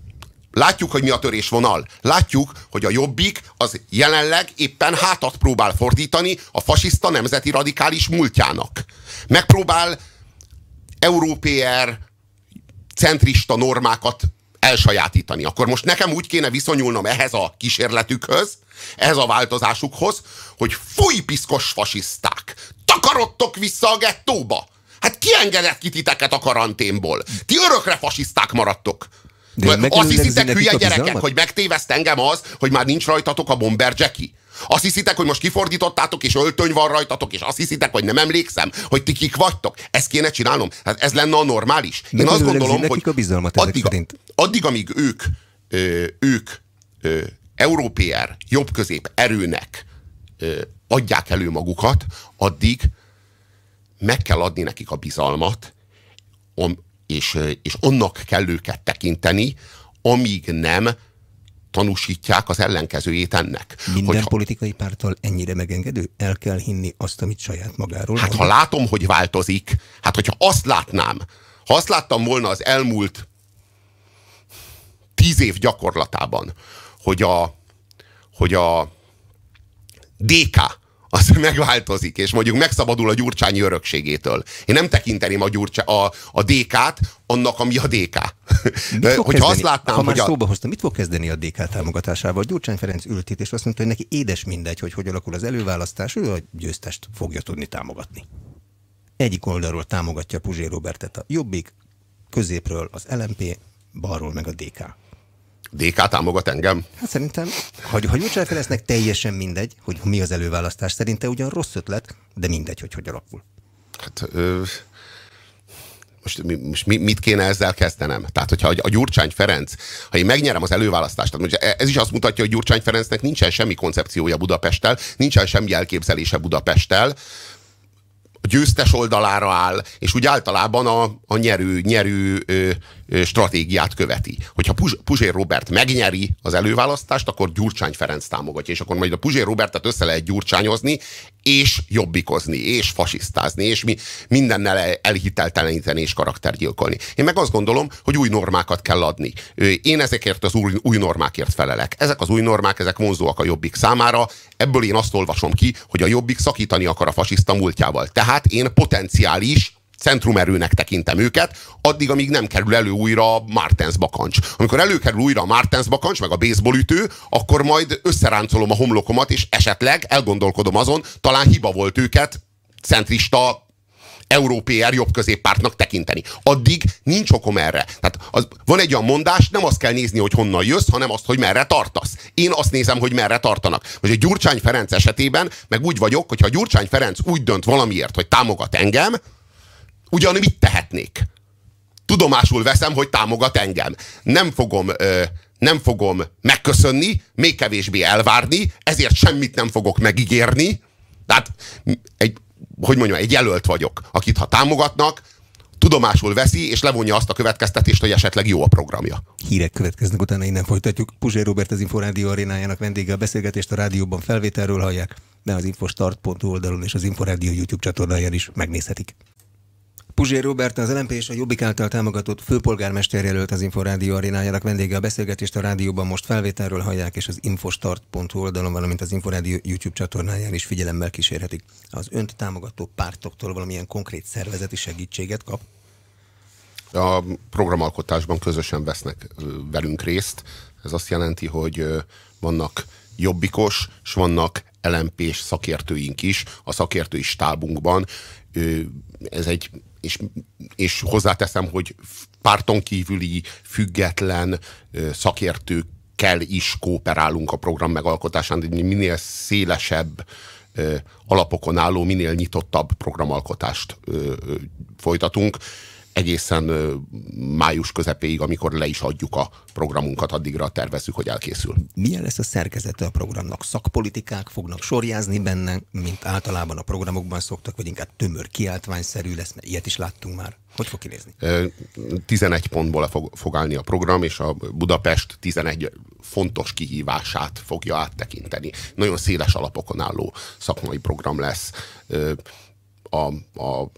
látjuk, hogy mi a törésvonal. Látjuk, hogy a jobbik az jelenleg éppen hátat próbál fordítani a fasiszta nemzeti radikális múltjának. Megpróbál európér centrista normákat elsajátítani. Akkor most nekem úgy kéne viszonyulnom ehhez a kísérletükhöz, ehhez a változásukhoz, hogy fúj piszkos fasiszták, takarodtok vissza a gettóba! Hát ki engedett ki titeket a karanténból? Ti örökre fasiszták maradtok. De azt hiszitek, hülye gyerekek, hogy megtéveszt engem az, hogy már nincs rajtatok a Bomber Jackie? Azt hiszitek, hogy most kifordítottátok, és öltöny van rajtatok, és azt hiszitek, hogy nem emlékszem, hogy ti kik vagytok. Ezt kéne csinálnom? Hát ez lenne a normális. De Én azt gondolom, hogy a bizalmat addig, addig, amíg ők, ö, ők ö, európér, jobb-közép erőnek ö, adják elő magukat, addig meg kell adni nekik a bizalmat, és, és annak kell őket tekinteni, amíg nem tanúsítják az ellenkezőjét ennek. Minden Hogyha, politikai párttal ennyire megengedő? El kell hinni azt, amit saját magáról Hát mondod? ha látom, hogy változik, hát hogyha azt látnám, ha azt láttam volna az elmúlt tíz év gyakorlatában, hogy a, hogy a DK az megváltozik, és mondjuk megszabadul a gyurcsányi örökségétől. Én nem tekinteném a, gyurcsá, a, a DK-t annak, ami a DK. Hogyha kezdeni? azt látnám, ha már hogy a... szóba hoztam, mit fog kezdeni a DK támogatásával? Gyurcsány Ferenc ült itt, és azt mondta, hogy neki édes mindegy, hogy hogy alakul az előválasztás, ő a győztest fogja tudni támogatni. Egyik oldalról támogatja Puzsé Robertet a Jobbik, középről az LMP, balról meg a DK. DK támogat engem? Hát szerintem, ha, ha Gyurcsány Ferencnek teljesen mindegy, hogy mi az előválasztás, szerinte ugyan rossz ötlet, de mindegy, hogy hogy alakul. Hát, ö, most, most mit kéne ezzel kezdenem? Tehát, hogyha a Gyurcsány Ferenc, ha én megnyerem az előválasztást, tehát ez is azt mutatja, hogy Gyurcsány Ferencnek nincsen semmi koncepciója Budapesttel, nincsen semmi elképzelése Budapesttel, a győztes oldalára áll, és úgy általában a, a nyerő, nyerő ö, stratégiát követi. Hogyha Puzsér Robert megnyeri az előválasztást, akkor Gyurcsány Ferenc támogatja, és akkor majd a Puzsér Robertet össze lehet gyurcsányozni, és jobbikozni, és fasisztázni, és mi mindennel elhitelteleníteni és karaktergyilkolni. Én meg azt gondolom, hogy új normákat kell adni. Én ezekért az új, új normákért felelek. Ezek az új normák, ezek vonzóak a jobbik számára. Ebből én azt olvasom ki, hogy a jobbik szakítani akar a fasiszta múltjával. Tehát én potenciális centrumerőnek tekintem őket, addig, amíg nem kerül elő újra a Martens bakancs. Amikor előkerül újra a Martens bakancs, meg a ütő, akkor majd összeráncolom a homlokomat, és esetleg elgondolkodom azon, talán hiba volt őket centrista európér jobb középpártnak tekinteni. Addig nincs okom erre. Tehát az, van egy olyan mondás, nem azt kell nézni, hogy honnan jössz, hanem azt, hogy merre tartasz. Én azt nézem, hogy merre tartanak. Most a Gyurcsány Ferenc esetében meg úgy vagyok, hogyha a Gyurcsány Ferenc úgy dönt valamiért, hogy támogat engem, ugyan mit tehetnék? Tudomásul veszem, hogy támogat engem. Nem fogom, ö, nem fogom megköszönni, még kevésbé elvárni, ezért semmit nem fogok megígérni. Tehát egy, hogy mondjam, egy jelölt vagyok, akit ha támogatnak, tudomásul veszi, és levonja azt a következtetést, hogy esetleg jó a programja. Hírek következnek, utána innen folytatjuk. Puzsé Robert az Inforádió arénájának vendége a beszélgetést a rádióban felvételről hallják, de az infostart.hu oldalon és az Inforádió YouTube csatornáján is megnézhetik. Puzsér Robert, az LMP és a Jobbik által támogatott főpolgármester jelölt az Inforádió arénájának vendége a beszélgetést a rádióban most felvételről hallják, és az infostart.hu oldalon, valamint az Inforádió YouTube csatornáján is figyelemmel kísérhetik. Az önt támogató pártoktól valamilyen konkrét szervezeti segítséget kap? a programalkotásban közösen vesznek velünk részt. Ez azt jelenti, hogy vannak jobbikos, és vannak lmp szakértőink is a szakértői stábunkban. Ez egy, és, és hozzáteszem, hogy párton kívüli, független szakértőkkel is kooperálunk a program megalkotásán, minél szélesebb alapokon álló, minél nyitottabb programalkotást folytatunk egészen május közepéig, amikor le is adjuk a programunkat, addigra tervezzük, hogy elkészül. Milyen lesz a szerkezete a programnak? Szakpolitikák fognak sorjázni benne, mint általában a programokban szoktak, vagy inkább tömör kiáltványszerű lesz, mert ilyet is láttunk már. Hogy fog kinézni? 11 pontból fog, fog állni a program, és a Budapest 11 fontos kihívását fogja áttekinteni. Nagyon széles alapokon álló szakmai program lesz. A, a,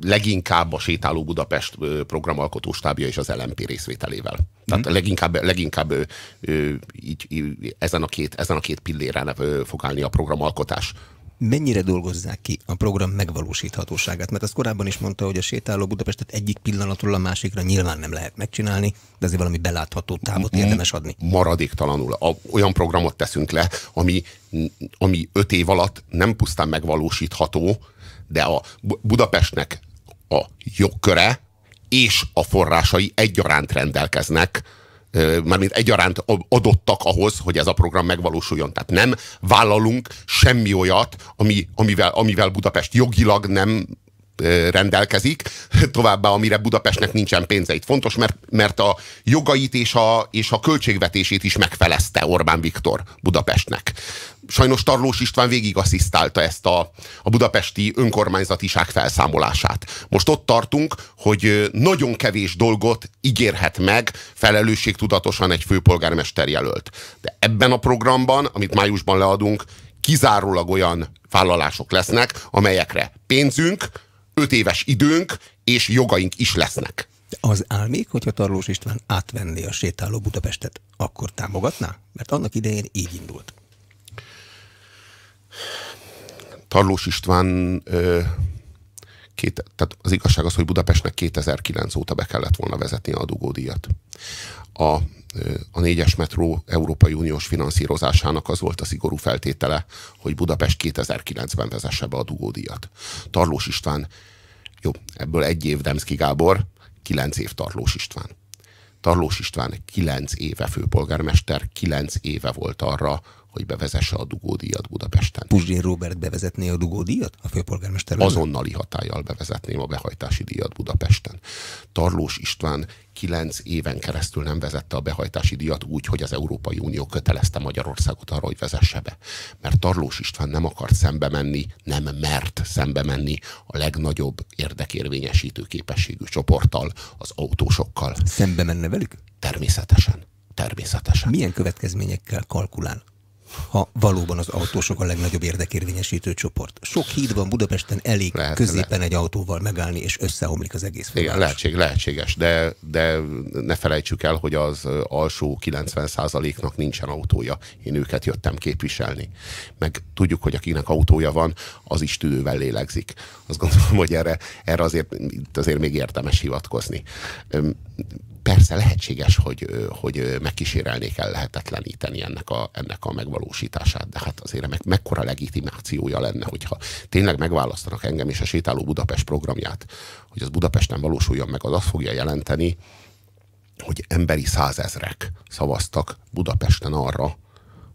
leginkább a Sétáló Budapest programalkotó stábja és az LMP részvételével. Tehát mm. leginkább, leginkább így, így, ezen, a két, ezen a két pilléren fog állni a programalkotás mennyire dolgozzák ki a program megvalósíthatóságát? Mert azt korábban is mondta, hogy a sétáló Budapestet egyik pillanatról a másikra nyilván nem lehet megcsinálni, de azért valami belátható távot érdemes adni. Maradéktalanul. A, olyan programot teszünk le, ami, ami öt év alatt nem pusztán megvalósítható, de a Budapestnek a jogköre és a forrásai egyaránt rendelkeznek, mármint egyaránt adottak ahhoz, hogy ez a program megvalósuljon. Tehát nem vállalunk semmi olyat, ami, amivel, amivel Budapest jogilag nem rendelkezik, továbbá amire Budapestnek nincsen pénze. Itt fontos, mert, mert a jogait és a, és a költségvetését is megfelezte Orbán Viktor Budapestnek. Sajnos Tarlós István végig asszisztálta ezt a, a budapesti önkormányzatiság felszámolását. Most ott tartunk, hogy nagyon kevés dolgot ígérhet meg felelősségtudatosan egy főpolgármester jelölt. De ebben a programban, amit májusban leadunk, kizárólag olyan vállalások lesznek, amelyekre pénzünk, öt éves időnk és jogaink is lesznek. Az áll még, hogyha Tarlós István átvenné a sétáló Budapestet, akkor támogatná? Mert annak idején így indult. Tarlós István ö, két, tehát az igazság az, hogy Budapestnek 2009 óta be kellett volna vezetni a dugódíjat. A, a négyes metró Európai Uniós finanszírozásának az volt a szigorú feltétele, hogy Budapest 2009-ben vezesse be a dugódíjat. Tarlós István jó, ebből egy év Demszki Gábor, kilenc év Tarlós István. Tarlós István kilenc éve főpolgármester, kilenc éve volt arra, hogy bevezesse a dugódíjat Budapesten. Puzsér Robert bevezetné a dugódíjat a főpolgármester? Azonnali hatállyal bevezetném a behajtási díjat Budapesten. Tarlós István kilenc éven keresztül nem vezette a behajtási díjat úgy, hogy az Európai Unió kötelezte Magyarországot arra, hogy vezesse be. Mert Tarlós István nem akart szembe menni, nem mert szembe menni a legnagyobb érdekérvényesítő képességű csoporttal, az autósokkal. Szembe menne velük? Természetesen. Természetesen. Milyen következményekkel kalkulál? Ha valóban az autósok a legnagyobb érdekérvényesítő csoport. Sok híd van Budapesten, elég lehet, középen lehet. egy autóval megállni, és összeomlik az egész Igen, lehetség, lehetséges, de, de ne felejtsük el, hogy az alsó 90%-nak nincsen autója. Én őket jöttem képviselni. Meg tudjuk, hogy akinek autója van, az is tüdővel lélegzik. Azt gondolom, hogy erre, erre azért, azért még érdemes hivatkozni persze lehetséges, hogy, hogy megkísérelni kell lehetetleníteni ennek a, ennek a megvalósítását, de hát azért meg, mekkora legitimációja lenne, hogyha tényleg megválasztanak engem és a Sétáló Budapest programját, hogy az Budapesten valósuljon meg, az azt fogja jelenteni, hogy emberi százezrek szavaztak Budapesten arra,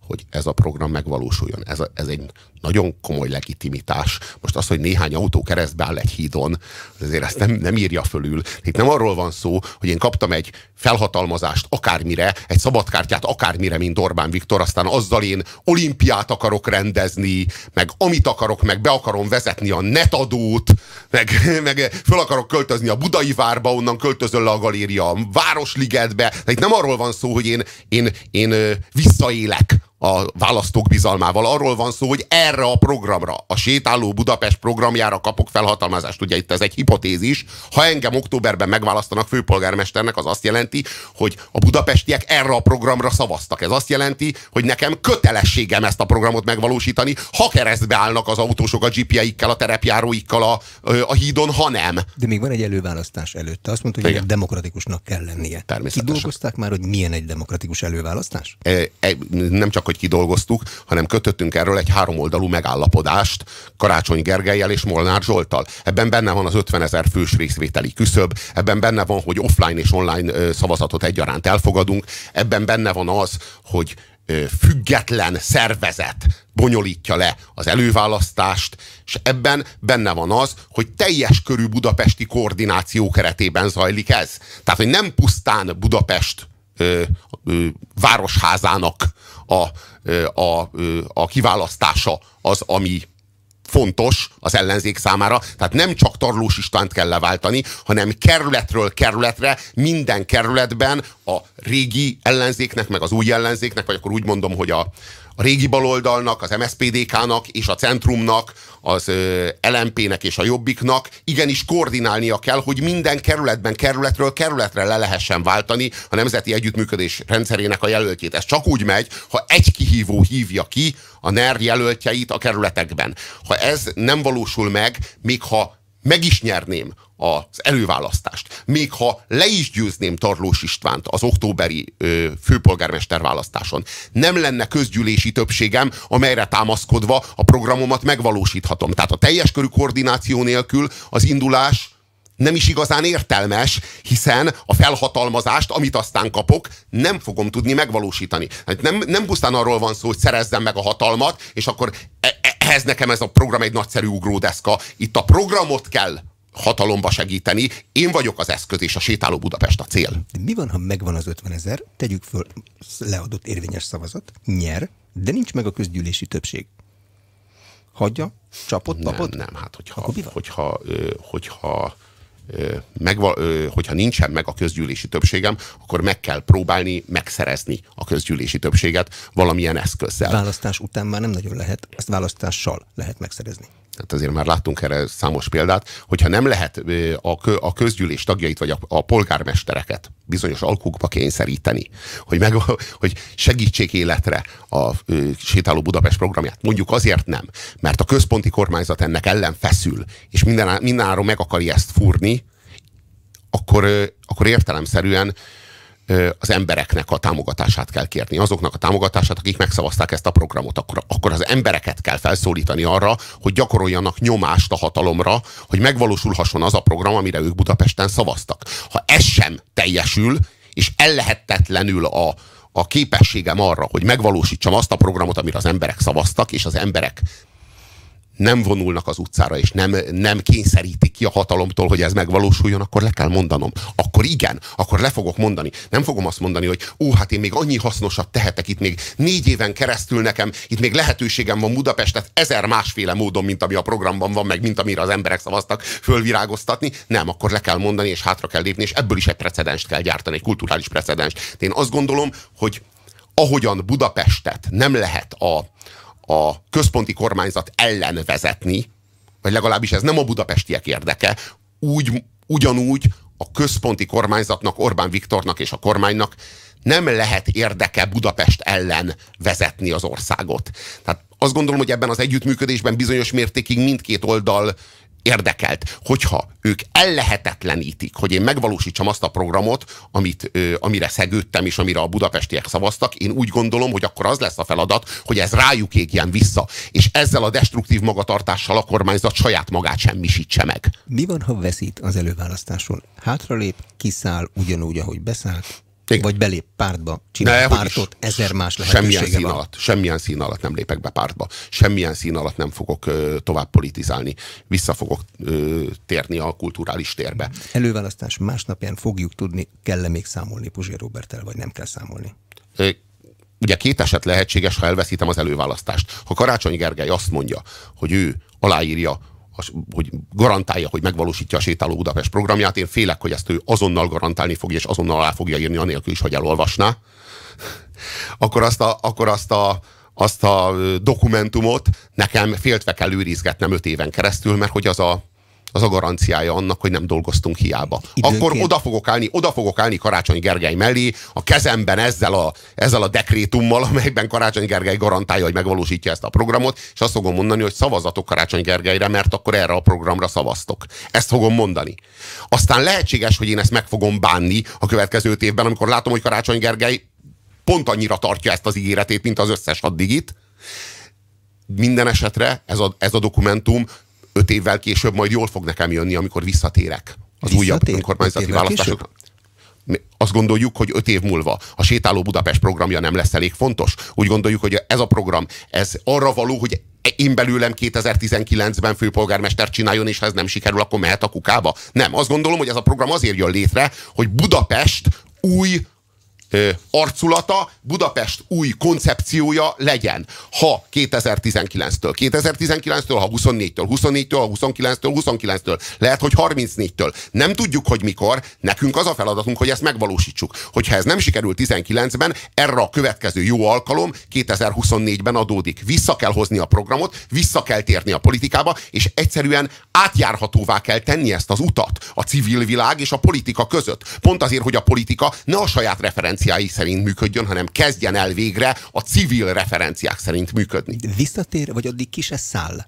hogy ez a program megvalósuljon. Ez, a, ez egy nagyon komoly legitimitás. Most az, hogy néhány autó keresztbe áll egy hídon, azért ezt nem, nem írja fölül. Itt nem arról van szó, hogy én kaptam egy felhatalmazást akármire, egy szabadkártyát akármire, mint Orbán Viktor, aztán azzal én olimpiát akarok rendezni, meg amit akarok, meg be akarom vezetni a netadót, meg, meg föl akarok költözni a Budai várba, onnan költözöl le a galéria a Városligetbe. De itt nem arról van szó, hogy én, én, én visszaélek a választók bizalmával. Arról van szó, hogy erre a programra, a sétáló Budapest programjára kapok felhatalmazást. Ugye itt ez egy hipotézis. Ha engem októberben megválasztanak főpolgármesternek, az azt jelenti, hogy a budapestiek erre a programra szavaztak. Ez azt jelenti, hogy nekem kötelességem ezt a programot megvalósítani, ha keresztbe állnak az autósok a gps a terepjáróikkal a, a hídon, ha nem. De még van egy előválasztás előtte. Azt mondta, hogy Igen. demokratikusnak kell lennie. Természetesen. Kidolgozták már, hogy milyen egy demokratikus előválasztás? E, e, nem csak, hogy kidolgoztuk, hanem kötöttünk erről egy háromoldalú megállapodást Karácsony Gergelyel és Molnár Zsoltal. Ebben benne van az 50 ezer fős részvételi küszöb, ebben benne van, hogy offline és online szavazatot egyaránt elfogadunk, ebben benne van az, hogy független szervezet bonyolítja le az előválasztást, és ebben benne van az, hogy teljes körű budapesti koordináció keretében zajlik ez. Tehát, hogy nem pusztán Budapest ö, ö, városházának a, ö, a, ö, a kiválasztása az, ami fontos az ellenzék számára, tehát nem csak Tarlós Istvánt kell leváltani, hanem kerületről kerületre, minden kerületben a régi ellenzéknek, meg az új ellenzéknek, vagy akkor úgy mondom, hogy a, a régi baloldalnak, az MSPDK-nak és a Centrumnak, az LMP-nek és a Jobbiknak igenis koordinálnia kell, hogy minden kerületben, kerületről kerületre le lehessen váltani a Nemzeti Együttműködés rendszerének a jelöltjét. Ez csak úgy megy, ha egy kihívó hívja ki a NER jelöltjeit a kerületekben. Ha ez nem valósul meg, még ha meg is nyerném az előválasztást. Még ha le is győzném Tarlós Istvánt az októberi ö, főpolgármester választáson, nem lenne közgyűlési többségem, amelyre támaszkodva a programomat megvalósíthatom. Tehát a teljes körű koordináció nélkül az indulás nem is igazán értelmes, hiszen a felhatalmazást, amit aztán kapok, nem fogom tudni megvalósítani. Hát nem, nem pusztán arról van szó, hogy szerezzem meg a hatalmat, és akkor e, e, ehhez nekem ez a program egy nagyszerű ugródeszka. Itt a programot kell hatalomba segíteni. Én vagyok az eszköz, és a sétáló Budapest a cél. De mi van, ha megvan az 50 ezer, tegyük föl leadott érvényes szavazat, nyer, de nincs meg a közgyűlési többség. Hagyja, csapott, papot? Nem, nem, hát hogyha, hogyha, hogyha, hogyha megva, hogyha nincsen meg a közgyűlési többségem, akkor meg kell próbálni megszerezni a közgyűlési többséget valamilyen eszközzel. Választás után már nem nagyon lehet, ezt választással lehet megszerezni hát azért már láttunk erre számos példát, hogyha nem lehet a közgyűlés tagjait vagy a polgármestereket bizonyos alkukba kényszeríteni, hogy, meg, hogy segítsék életre a sétáló Budapest programját. Mondjuk azért nem, mert a központi kormányzat ennek ellen feszül, és minden, mindenáron meg akarja ezt fúrni, akkor, akkor értelemszerűen az embereknek a támogatását kell kérni, azoknak a támogatását, akik megszavazták ezt a programot, akkor, akkor az embereket kell felszólítani arra, hogy gyakoroljanak nyomást a hatalomra, hogy megvalósulhasson az a program, amire ők Budapesten szavaztak. Ha ez sem teljesül, és ellehetetlenül a, a képességem arra, hogy megvalósítsam azt a programot, amire az emberek szavaztak, és az emberek nem vonulnak az utcára, és nem, nem kényszerítik ki a hatalomtól, hogy ez megvalósuljon, akkor le kell mondanom. Akkor igen, akkor le fogok mondani. Nem fogom azt mondani, hogy ó, hát én még annyi hasznosat tehetek itt még négy éven keresztül nekem, itt még lehetőségem van Budapestet ezer másféle módon, mint ami a programban van, meg mint amire az emberek szavaztak fölvirágoztatni. Nem, akkor le kell mondani, és hátra kell lépni, és ebből is egy precedenst kell gyártani, egy kulturális precedenst. Én azt gondolom, hogy ahogyan Budapestet nem lehet a, a központi kormányzat ellen vezetni, vagy legalábbis ez nem a budapestiek érdeke, úgy, ugyanúgy a központi kormányzatnak, Orbán Viktornak és a kormánynak nem lehet érdeke Budapest ellen vezetni az országot. Tehát azt gondolom, hogy ebben az együttműködésben bizonyos mértékig mindkét oldal érdekelt, hogyha ők ellehetetlenítik, hogy én megvalósítsam azt a programot, amit, ö, amire szegődtem, és amire a budapestiek szavaztak, én úgy gondolom, hogy akkor az lesz a feladat, hogy ez rájuk égjen vissza, és ezzel a destruktív magatartással a kormányzat saját magát semmisítse meg. Mi van, ha veszít az előválasztáson? Hátralép, kiszáll ugyanúgy, ahogy beszállt, igen. Vagy belép pártba, csinál ne, pártot, ezer más lehetősége semmilyen szín van. Alatt, semmilyen szín alatt nem lépek be pártba. Semmilyen szín alatt nem fogok ö, tovább politizálni. Vissza fogok ö, térni a kulturális térbe. Előválasztás másnapján fogjuk tudni, kell-e még számolni Puzsér Robertel, vagy nem kell számolni? Ö, ugye két eset lehetséges, ha elveszítem az előválasztást. Ha Karácsony Gergely azt mondja, hogy ő aláírja hogy garantálja, hogy megvalósítja a sétáló Budapest programját. Én félek, hogy ezt ő azonnal garantálni fogja, és azonnal alá fogja írni, anélkül is, hogy elolvasná. akkor azt a, akkor azt a, azt a dokumentumot nekem féltve kell őrizgetnem öt éven keresztül, mert hogy az a, az a garanciája annak, hogy nem dolgoztunk hiába. Időnként... Akkor oda fogok, állni, oda fogok állni Karácsony Gergely mellé, a kezemben ezzel a, ezzel a dekrétummal, amelyben Karácsony Gergely garantálja, hogy megvalósítja ezt a programot, és azt fogom mondani, hogy szavazatok Karácsony Gergelyre, mert akkor erre a programra szavaztok. Ezt fogom mondani. Aztán lehetséges, hogy én ezt meg fogom bánni a következő évben, amikor látom, hogy Karácsony Gergely pont annyira tartja ezt az ígéretét, mint az összes addigit. Minden esetre ez a, ez a dokumentum öt évvel később majd jól fog nekem jönni, amikor visszatérek az Visszatér? újabb önkormányzati választásokra. Azt gondoljuk, hogy öt év múlva a Sétáló Budapest programja nem lesz elég fontos. Úgy gondoljuk, hogy ez a program, ez arra való, hogy én belőlem 2019-ben főpolgármester csináljon, és ha ez nem sikerül, akkor mehet a kukába. Nem, azt gondolom, hogy ez a program azért jön létre, hogy Budapest új arculata, Budapest új koncepciója legyen. Ha 2019-től, 2019-től, ha 24-től, 24-től, ha 29-től, 29-től, lehet, hogy 34-től. Nem tudjuk, hogy mikor, nekünk az a feladatunk, hogy ezt megvalósítsuk. Hogyha ez nem sikerül 19-ben, erre a következő jó alkalom 2024-ben adódik. Vissza kell hozni a programot, vissza kell térni a politikába, és egyszerűen átjárhatóvá kell tenni ezt az utat a civil világ és a politika között. Pont azért, hogy a politika ne a saját referenciáját referenciái szerint működjön, hanem kezdjen el végre a civil referenciák szerint működni. Visszatér, vagy addig ki se száll?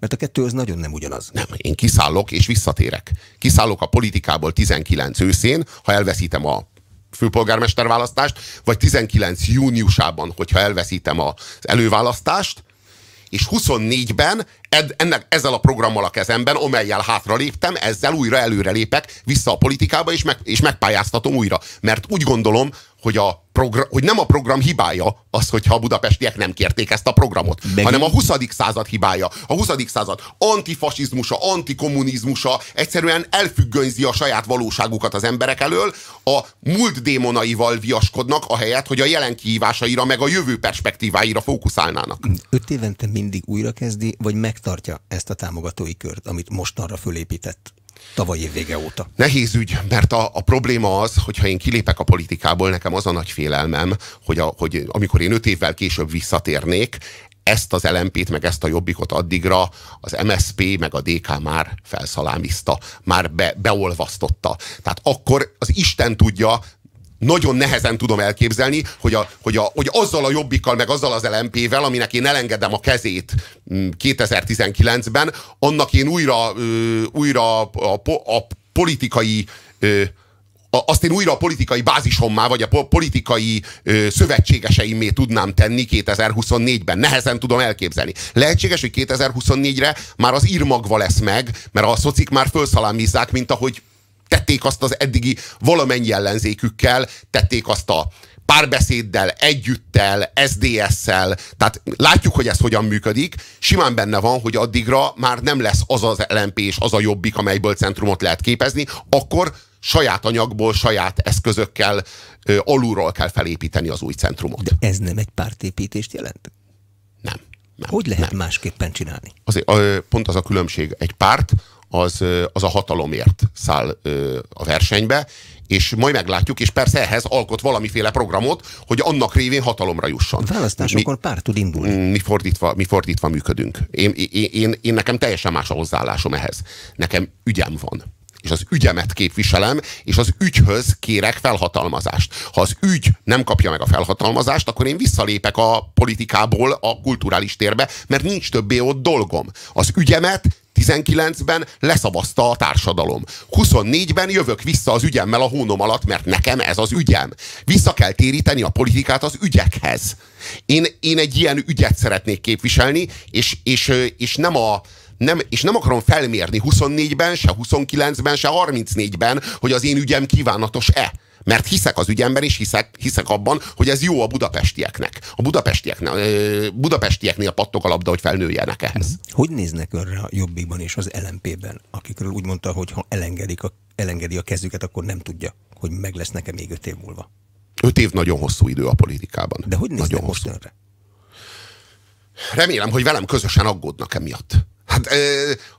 Mert a kettő az nagyon nem ugyanaz. Nem, én kiszállok és visszatérek. Kiszállok a politikából 19 őszén, ha elveszítem a főpolgármester választást, vagy 19 júniusában, hogyha elveszítem az előválasztást, és 24-ben ed, ennek, ezzel a programmal a kezemben, amelyel hátraléptem, ezzel újra előrelépek vissza a politikába, és, meg, és megpályáztatom újra. Mert úgy gondolom, hogy, a program, hogy nem a program hibája az, hogyha a budapestiek nem kérték ezt a programot, Megint? hanem a 20. század hibája. A 20. század antifasizmusa, antikommunizmusa egyszerűen elfüggönyzi a saját valóságukat az emberek elől, a múlt démonaival viaskodnak, ahelyett, hogy a jelen kihívásaira, meg a jövő perspektíváira fókuszálnának. Öt évente mindig újra kezdi, vagy megtartja ezt a támogatói kört, amit mostanra fölépített? Tavaly év vége óta. Nehéz ügy, mert a, a probléma az, hogyha én kilépek a politikából, nekem az a nagy félelmem, hogy, a, hogy amikor én öt évvel később visszatérnék, ezt az LMP-t, meg ezt a jobbikot addigra az MSP, meg a DK már felszalámizta, már be, beolvasztotta. Tehát akkor az Isten tudja, nagyon nehezen tudom elképzelni, hogy, a, hogy, a, hogy azzal a jobbikkal, meg azzal az LMP-vel, aminek én elengedem a kezét 2019-ben, mm, annak én újra, újra a, a politikai azt én újra a politikai bázisommá, vagy a politikai ö, szövetségeseimmé tudnám tenni 2024-ben. Nehezen tudom elképzelni. Lehetséges, hogy 2024-re már az írmagva lesz meg, mert a szocik már felszalámizzák, mint ahogy tették azt az eddigi valamennyi ellenzékükkel, tették azt a párbeszéddel, együttel, SDS-szel, tehát látjuk, hogy ez hogyan működik, simán benne van, hogy addigra már nem lesz az az LMP és az a jobbik, amelyből centrumot lehet képezni, akkor saját anyagból, saját eszközökkel ö, alulról kell felépíteni az új centrumot. De ez nem egy pártépítést jelent? Nem. nem hogy lehet nem. másképpen csinálni? Azért, pont az a különbség. Egy párt az, az a hatalomért száll a versenybe, és majd meglátjuk, és persze ehhez alkot valamiféle programot, hogy annak révén hatalomra jusson. A választásokon mi, párt tud indulni. Mi fordítva, mi fordítva működünk. Én, én, én, én nekem teljesen más a hozzáállásom ehhez. Nekem ügyem van és az ügyemet képviselem, és az ügyhöz kérek felhatalmazást. Ha az ügy nem kapja meg a felhatalmazást, akkor én visszalépek a politikából a kulturális térbe, mert nincs többé ott dolgom. Az ügyemet 19-ben leszavazta a társadalom. 24-ben jövök vissza az ügyemmel a hónom alatt, mert nekem ez az ügyem. Vissza kell téríteni a politikát az ügyekhez. Én, én egy ilyen ügyet szeretnék képviselni, és, és, és nem a, nem, és nem akarom felmérni 24-ben, se 29-ben, se 34-ben, hogy az én ügyem kívánatos-e. Mert hiszek az ügyemben, és hiszek, hiszek abban, hogy ez jó a budapestieknek. A budapestieknél, budapestieknél pattog a labda, hogy felnőjenek ehhez. Hogy néznek önre a Jobbikban és az LMP-ben, akikről úgy mondta, hogy ha elengedik a, elengedi a kezüket, akkor nem tudja, hogy meg lesz nekem még öt év múlva. Öt év nagyon hosszú idő a politikában. De hogy néznek nagyon most hosszú. önre? Remélem, hogy velem közösen aggódnak emiatt Hát,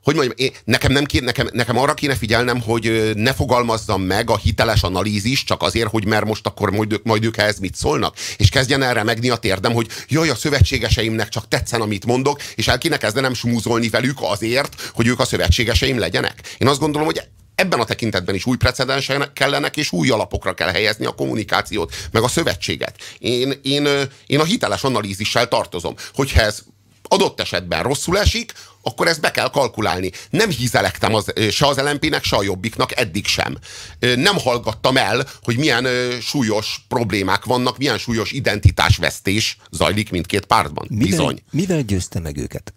hogy mondjam, én, nekem, nem kéne, nekem, nekem arra kéne figyelnem, hogy ne fogalmazzam meg a hiteles analízis csak azért, hogy mert most akkor majd, majd ők ehhez mit szólnak. És kezdjen erre megni a térdem, hogy jaj, a szövetségeseimnek csak tetszen, amit mondok, és el kéne kezdenem smúzolni velük azért, hogy ők a szövetségeseim legyenek. Én azt gondolom, hogy ebben a tekintetben is új precedensek kellenek, és új alapokra kell helyezni a kommunikációt, meg a szövetséget. Én, én, én a hiteles analízissel tartozom. Hogyha ez adott esetben rosszul esik, akkor ezt be kell kalkulálni. Nem hízelektem az, se az LMP-nek, se a Jobbiknak eddig sem. Nem hallgattam el, hogy milyen súlyos problémák vannak, milyen súlyos identitásvesztés zajlik mindkét pártban. Mivel, Bizony. Mivel győzte meg őket?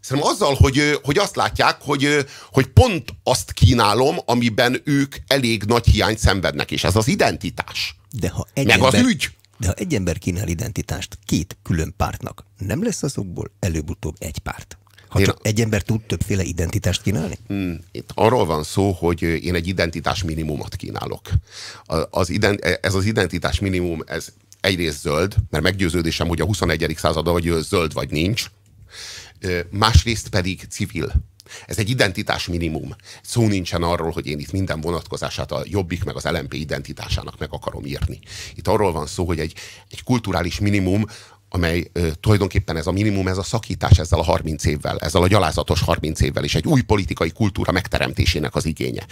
Szerintem azzal, hogy, hogy azt látják, hogy, hogy pont azt kínálom, amiben ők elég nagy hiányt szenvednek, és ez az identitás. De ha egy meg ember, az ügy. De ha egy ember kínál identitást két külön pártnak, nem lesz azokból előbb-utóbb egy párt? Ha én... csak egy ember tud többféle identitást kínálni? Hmm, itt arról van szó, hogy én egy identitás minimumot kínálok. Az ident, ez az identitás minimum, ez egyrészt zöld, mert meggyőződésem, hogy a 21. században vagy zöld vagy nincs, másrészt pedig civil. Ez egy identitás minimum. Szó nincsen arról, hogy én itt minden vonatkozását a Jobbik meg az LMP identitásának meg akarom írni. Itt arról van szó, hogy egy, egy kulturális minimum, amely ö, tulajdonképpen ez a minimum, ez a szakítás ezzel a 30 évvel, ezzel a gyalázatos 30 évvel, és egy új politikai kultúra megteremtésének az igénye.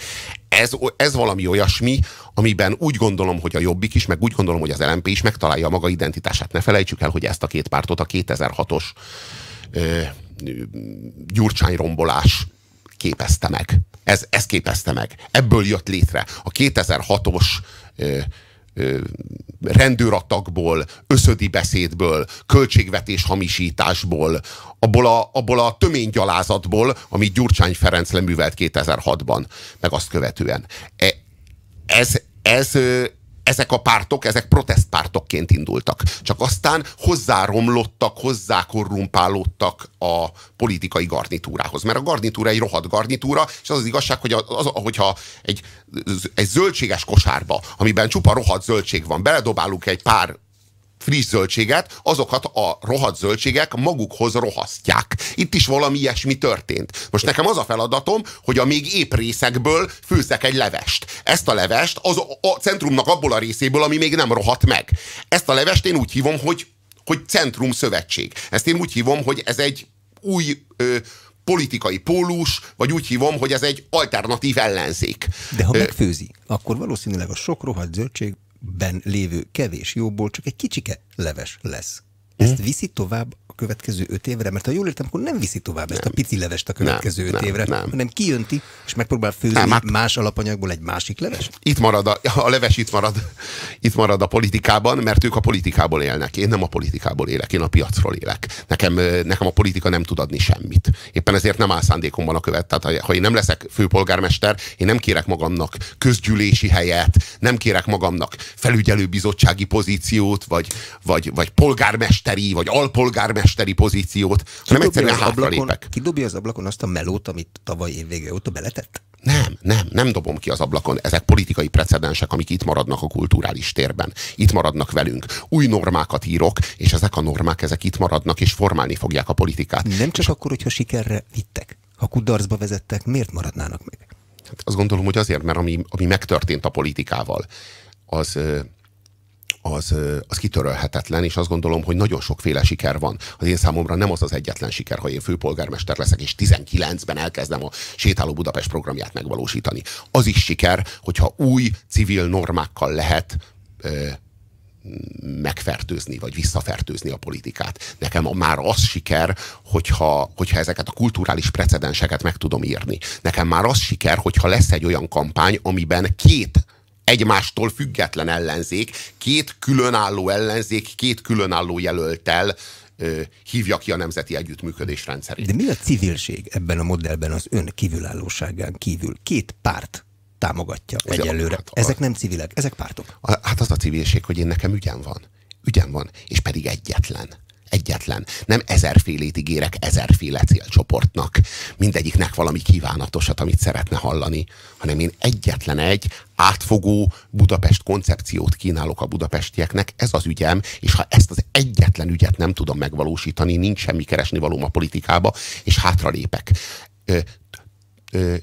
Ez, ez valami olyasmi, amiben úgy gondolom, hogy a Jobbik is, meg úgy gondolom, hogy az LMP is megtalálja a maga identitását. Ne felejtsük el, hogy ezt a két pártot a 2006-os Gyurcsány rombolás képezte meg. Ez, ez képezte meg. Ebből jött létre a 2006-os rendőratakból, összödi beszédből, költségvetés hamisításból, abból a, abból a töménygyalázatból, amit Gyurcsány Ferenc leművelt 2006-ban, meg azt követően. E, ez, ez, ezek a pártok, ezek protestpártokként indultak. Csak aztán hozzáromlottak, hozzákorrumpálódtak a politikai garnitúrához. Mert a garnitúra egy rohadt garnitúra, és az az igazság, hogy az, hogyha egy, egy zöldséges kosárba, amiben csupa rohadt zöldség van, beledobálunk egy pár friss zöldséget, azokat a rohadt zöldségek magukhoz rohasztják. Itt is valami ilyesmi történt. Most nekem az a feladatom, hogy a még épp részekből főzzek egy levest. Ezt a levest az a centrumnak abból a részéből, ami még nem rohadt meg. Ezt a levest én úgy hívom, hogy, hogy centrum szövetség. Ezt én úgy hívom, hogy ez egy új ö, politikai pólus, vagy úgy hívom, hogy ez egy alternatív ellenzék. De ha megfőzi, akkor valószínűleg a sok rohadt zöldség ben lévő kevés jóból csak egy kicsike leves lesz. Ezt hm? viszi tovább a következő öt évre? Mert ha jól értem, akkor nem viszi tovább nem. ezt a pici levest a következő nem, öt nem, évre, nem. hanem kijönti, és megpróbál főzni nem, hát, más alapanyagból egy másik leves? Itt marad a, a leves, itt marad, itt marad a politikában, mert ők a politikából élnek. Én nem a politikából élek, én a piacról élek. Nekem, nekem a politika nem tud adni semmit. Éppen ezért nem áll szándékomban a követ. Tehát ha én nem leszek főpolgármester, én nem kérek magamnak közgyűlési helyet, nem kérek magamnak felügyelőbizottsági pozíciót, vagy, vagy, vagy polgármesteri, vagy alpolgármesteri pozíciót, hanem egyszerűen hátralépek. Kidobja az ablakon azt a melót, amit tavaly évvége óta beletett? Nem, nem, nem dobom ki az ablakon. Ezek politikai precedensek, amik itt maradnak a kulturális térben. Itt maradnak velünk. Új normákat írok, és ezek a normák, ezek itt maradnak, és formálni fogják a politikát. Nem csak és akkor, hogyha sikerre vittek. Ha kudarcba vezettek, miért maradnának meg? Hát azt gondolom, hogy azért, mert ami, ami megtörtént a politikával, az, az, az kitörölhetetlen, és azt gondolom, hogy nagyon sokféle siker van. Az én számomra nem az az egyetlen siker, ha én főpolgármester leszek, és 19-ben elkezdem a Sétáló Budapest programját megvalósítani. Az is siker, hogyha új civil normákkal lehet ö, megfertőzni, vagy visszafertőzni a politikát. Nekem már az siker, hogyha, hogyha ezeket a kulturális precedenseket meg tudom írni. Nekem már az siker, hogyha lesz egy olyan kampány, amiben két egymástól független ellenzék, két különálló ellenzék, két különálló jelöltel ö, hívja ki a nemzeti együttműködés rendszerét. De mi a civilség ebben a modellben az ön kívülállóságán kívül? Két párt támogatja Ugye, egyelőre. Hát, ezek nem civilek, ezek pártok. A, hát az a civilség, hogy én nekem ügyem van. Ügyem van, és pedig egyetlen. Egyetlen. Nem ezerfélét ígérek ezerféle célcsoportnak. Mindegyiknek valami kívánatosat, amit szeretne hallani, hanem én egyetlen egy átfogó Budapest koncepciót kínálok a budapestieknek, ez az ügyem, és ha ezt az egyetlen ügyet nem tudom megvalósítani, nincs semmi keresni valóm a politikába, és hátralépek. Ö, ö,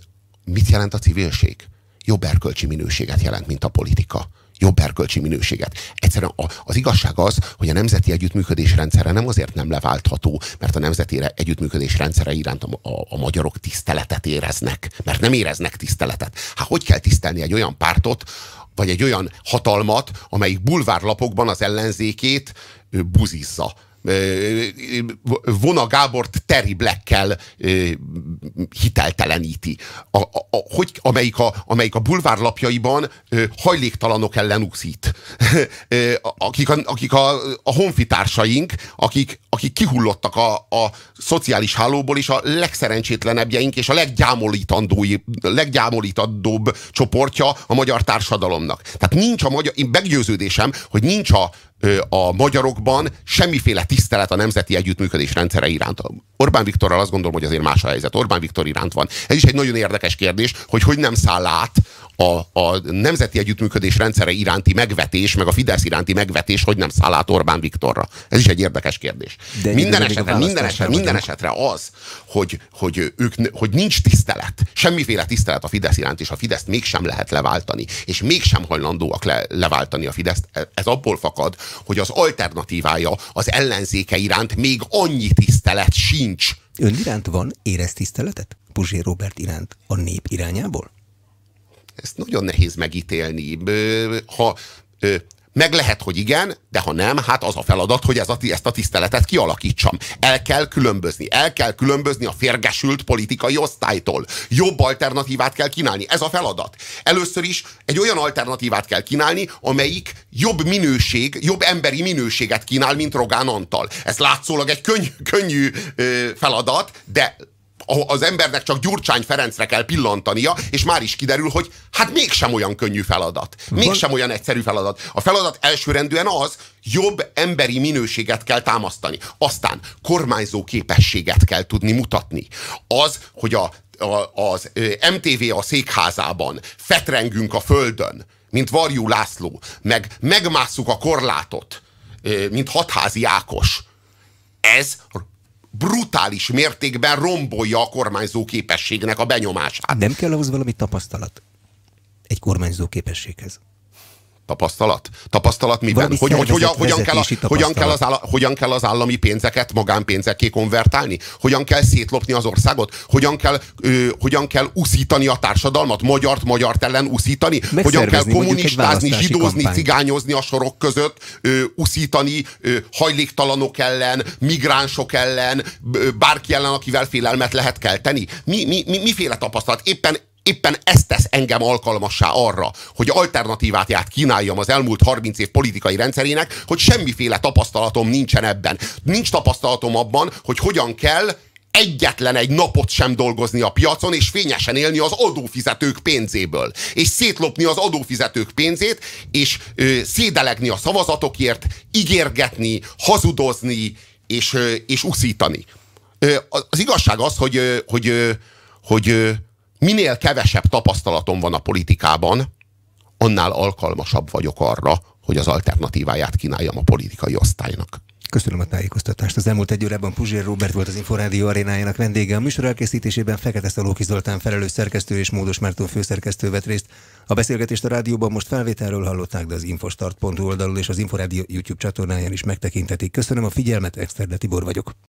mit jelent a civilség? Jobb erkölcsi minőséget jelent, mint a politika jobb erkölcsi minőséget. Egyszerűen az igazság az, hogy a nemzeti együttműködés rendszere nem azért nem leváltható, mert a nemzeti együttműködés rendszere iránt a, a, a magyarok tiszteletet éreznek, mert nem éreznek tiszteletet. Hát hogy kell tisztelni egy olyan pártot, vagy egy olyan hatalmat, amelyik bulvárlapokban az ellenzékét buzizza Vona Gábort Terry Blackkel hitelteleníti, a, a, a, hogy, amelyik, a, amelyik a bulvárlapjaiban hajléktalanok ellen úszít. akik a, akik a, a honfitársaink, akik, akik kihullottak a, a szociális hálóból, és a legszerencsétlenebbjeink, és a leggyámolítandóbb csoportja a magyar társadalomnak. Tehát nincs a magyar, én meggyőződésem, hogy nincs a a magyarokban semmiféle tisztelet a nemzeti együttműködés rendszere iránt. Orbán Viktorral azt gondolom, hogy azért más a helyzet. Orbán Viktor iránt van. Ez is egy nagyon érdekes kérdés, hogy hogy nem száll át a, a nemzeti együttműködés rendszere iránti megvetés, meg a Fidesz iránti megvetés, hogy nem száll át Orbán Viktorra. Ez is egy érdekes kérdés. De minden esetre, minden, esetre, minden esetre az, hogy, hogy, ők, hogy nincs tisztelet, semmiféle tisztelet a Fidesz iránt, és a Fideszt mégsem lehet leváltani, és mégsem hajlandóak le, leváltani a Fideszt, ez abból fakad, hogy az alternatívája az ellenzéke iránt még annyi tisztelet sincs. Ön iránt van érez tiszteletet? Puzsér Robert iránt a nép irányából? Ezt nagyon nehéz megítélni. Ha meg lehet, hogy igen, de ha nem, hát az a feladat, hogy ez a, ezt a tiszteletet kialakítsam. El kell különbözni. El kell különbözni a férgesült politikai osztálytól. Jobb alternatívát kell kínálni. Ez a feladat. Először is egy olyan alternatívát kell kínálni, amelyik jobb minőség, jobb emberi minőséget kínál, mint Rogán Antal. Ez látszólag egy könnyű, könnyű ö, feladat, de az embernek csak Gyurcsány Ferencre kell pillantania, és már is kiderül, hogy hát mégsem olyan könnyű feladat. Mégsem olyan egyszerű feladat. A feladat elsőrendűen az, jobb emberi minőséget kell támasztani. Aztán kormányzó képességet kell tudni mutatni. Az, hogy a, a, az MTV a székházában fetrengünk a földön, mint Varjú László, meg megmásszuk a korlátot, mint hatházi Ákos. Ez brutális mértékben rombolja a kormányzó képességnek a benyomását. Nem kell ahhoz valami tapasztalat egy kormányzó képességhez. Tapasztalat? Tapasztalat miben? Hogy, hogy, hogyan, hogyan, kell a, hogyan, kell az áll, hogyan kell az állami pénzeket magánpénzekké konvertálni? Hogyan kell szétlopni az országot? Hogyan kell, ö, hogyan kell uszítani a társadalmat? Magyart magyar ellen uszítani? Hogyan kell kommunistázni, zsidózni, kampány. cigányozni a sorok között? Ö, uszítani ö, hajléktalanok ellen, migránsok ellen, bárki ellen, akivel félelmet lehet kelteni? Mi, mi, mi, miféle tapasztalat? Éppen éppen ez tesz engem alkalmassá arra, hogy alternatívát ját kínáljam az elmúlt 30 év politikai rendszerének, hogy semmiféle tapasztalatom nincsen ebben. Nincs tapasztalatom abban, hogy hogyan kell egyetlen egy napot sem dolgozni a piacon, és fényesen élni az adófizetők pénzéből. És szétlopni az adófizetők pénzét, és ö, szédelegni a szavazatokért, ígérgetni, hazudozni, és, ö, és uszítani. Ö, az igazság az, hogy, ö, hogy, ö, hogy ö, minél kevesebb tapasztalatom van a politikában, annál alkalmasabb vagyok arra, hogy az alternatíváját kínáljam a politikai osztálynak. Köszönöm a tájékoztatást. Az elmúlt egy órában Puzsér Robert volt az Inforádió arénájának vendége. A műsor elkészítésében Fekete Szalóki Zoltán felelős szerkesztő és Módos Márton főszerkesztő vett részt. A beszélgetést a rádióban most felvételről hallották, de az infostart.hu oldalon és az Inforádió YouTube csatornáján is megtekinthetik. Köszönöm a figyelmet, Exterde Tibor vagyok.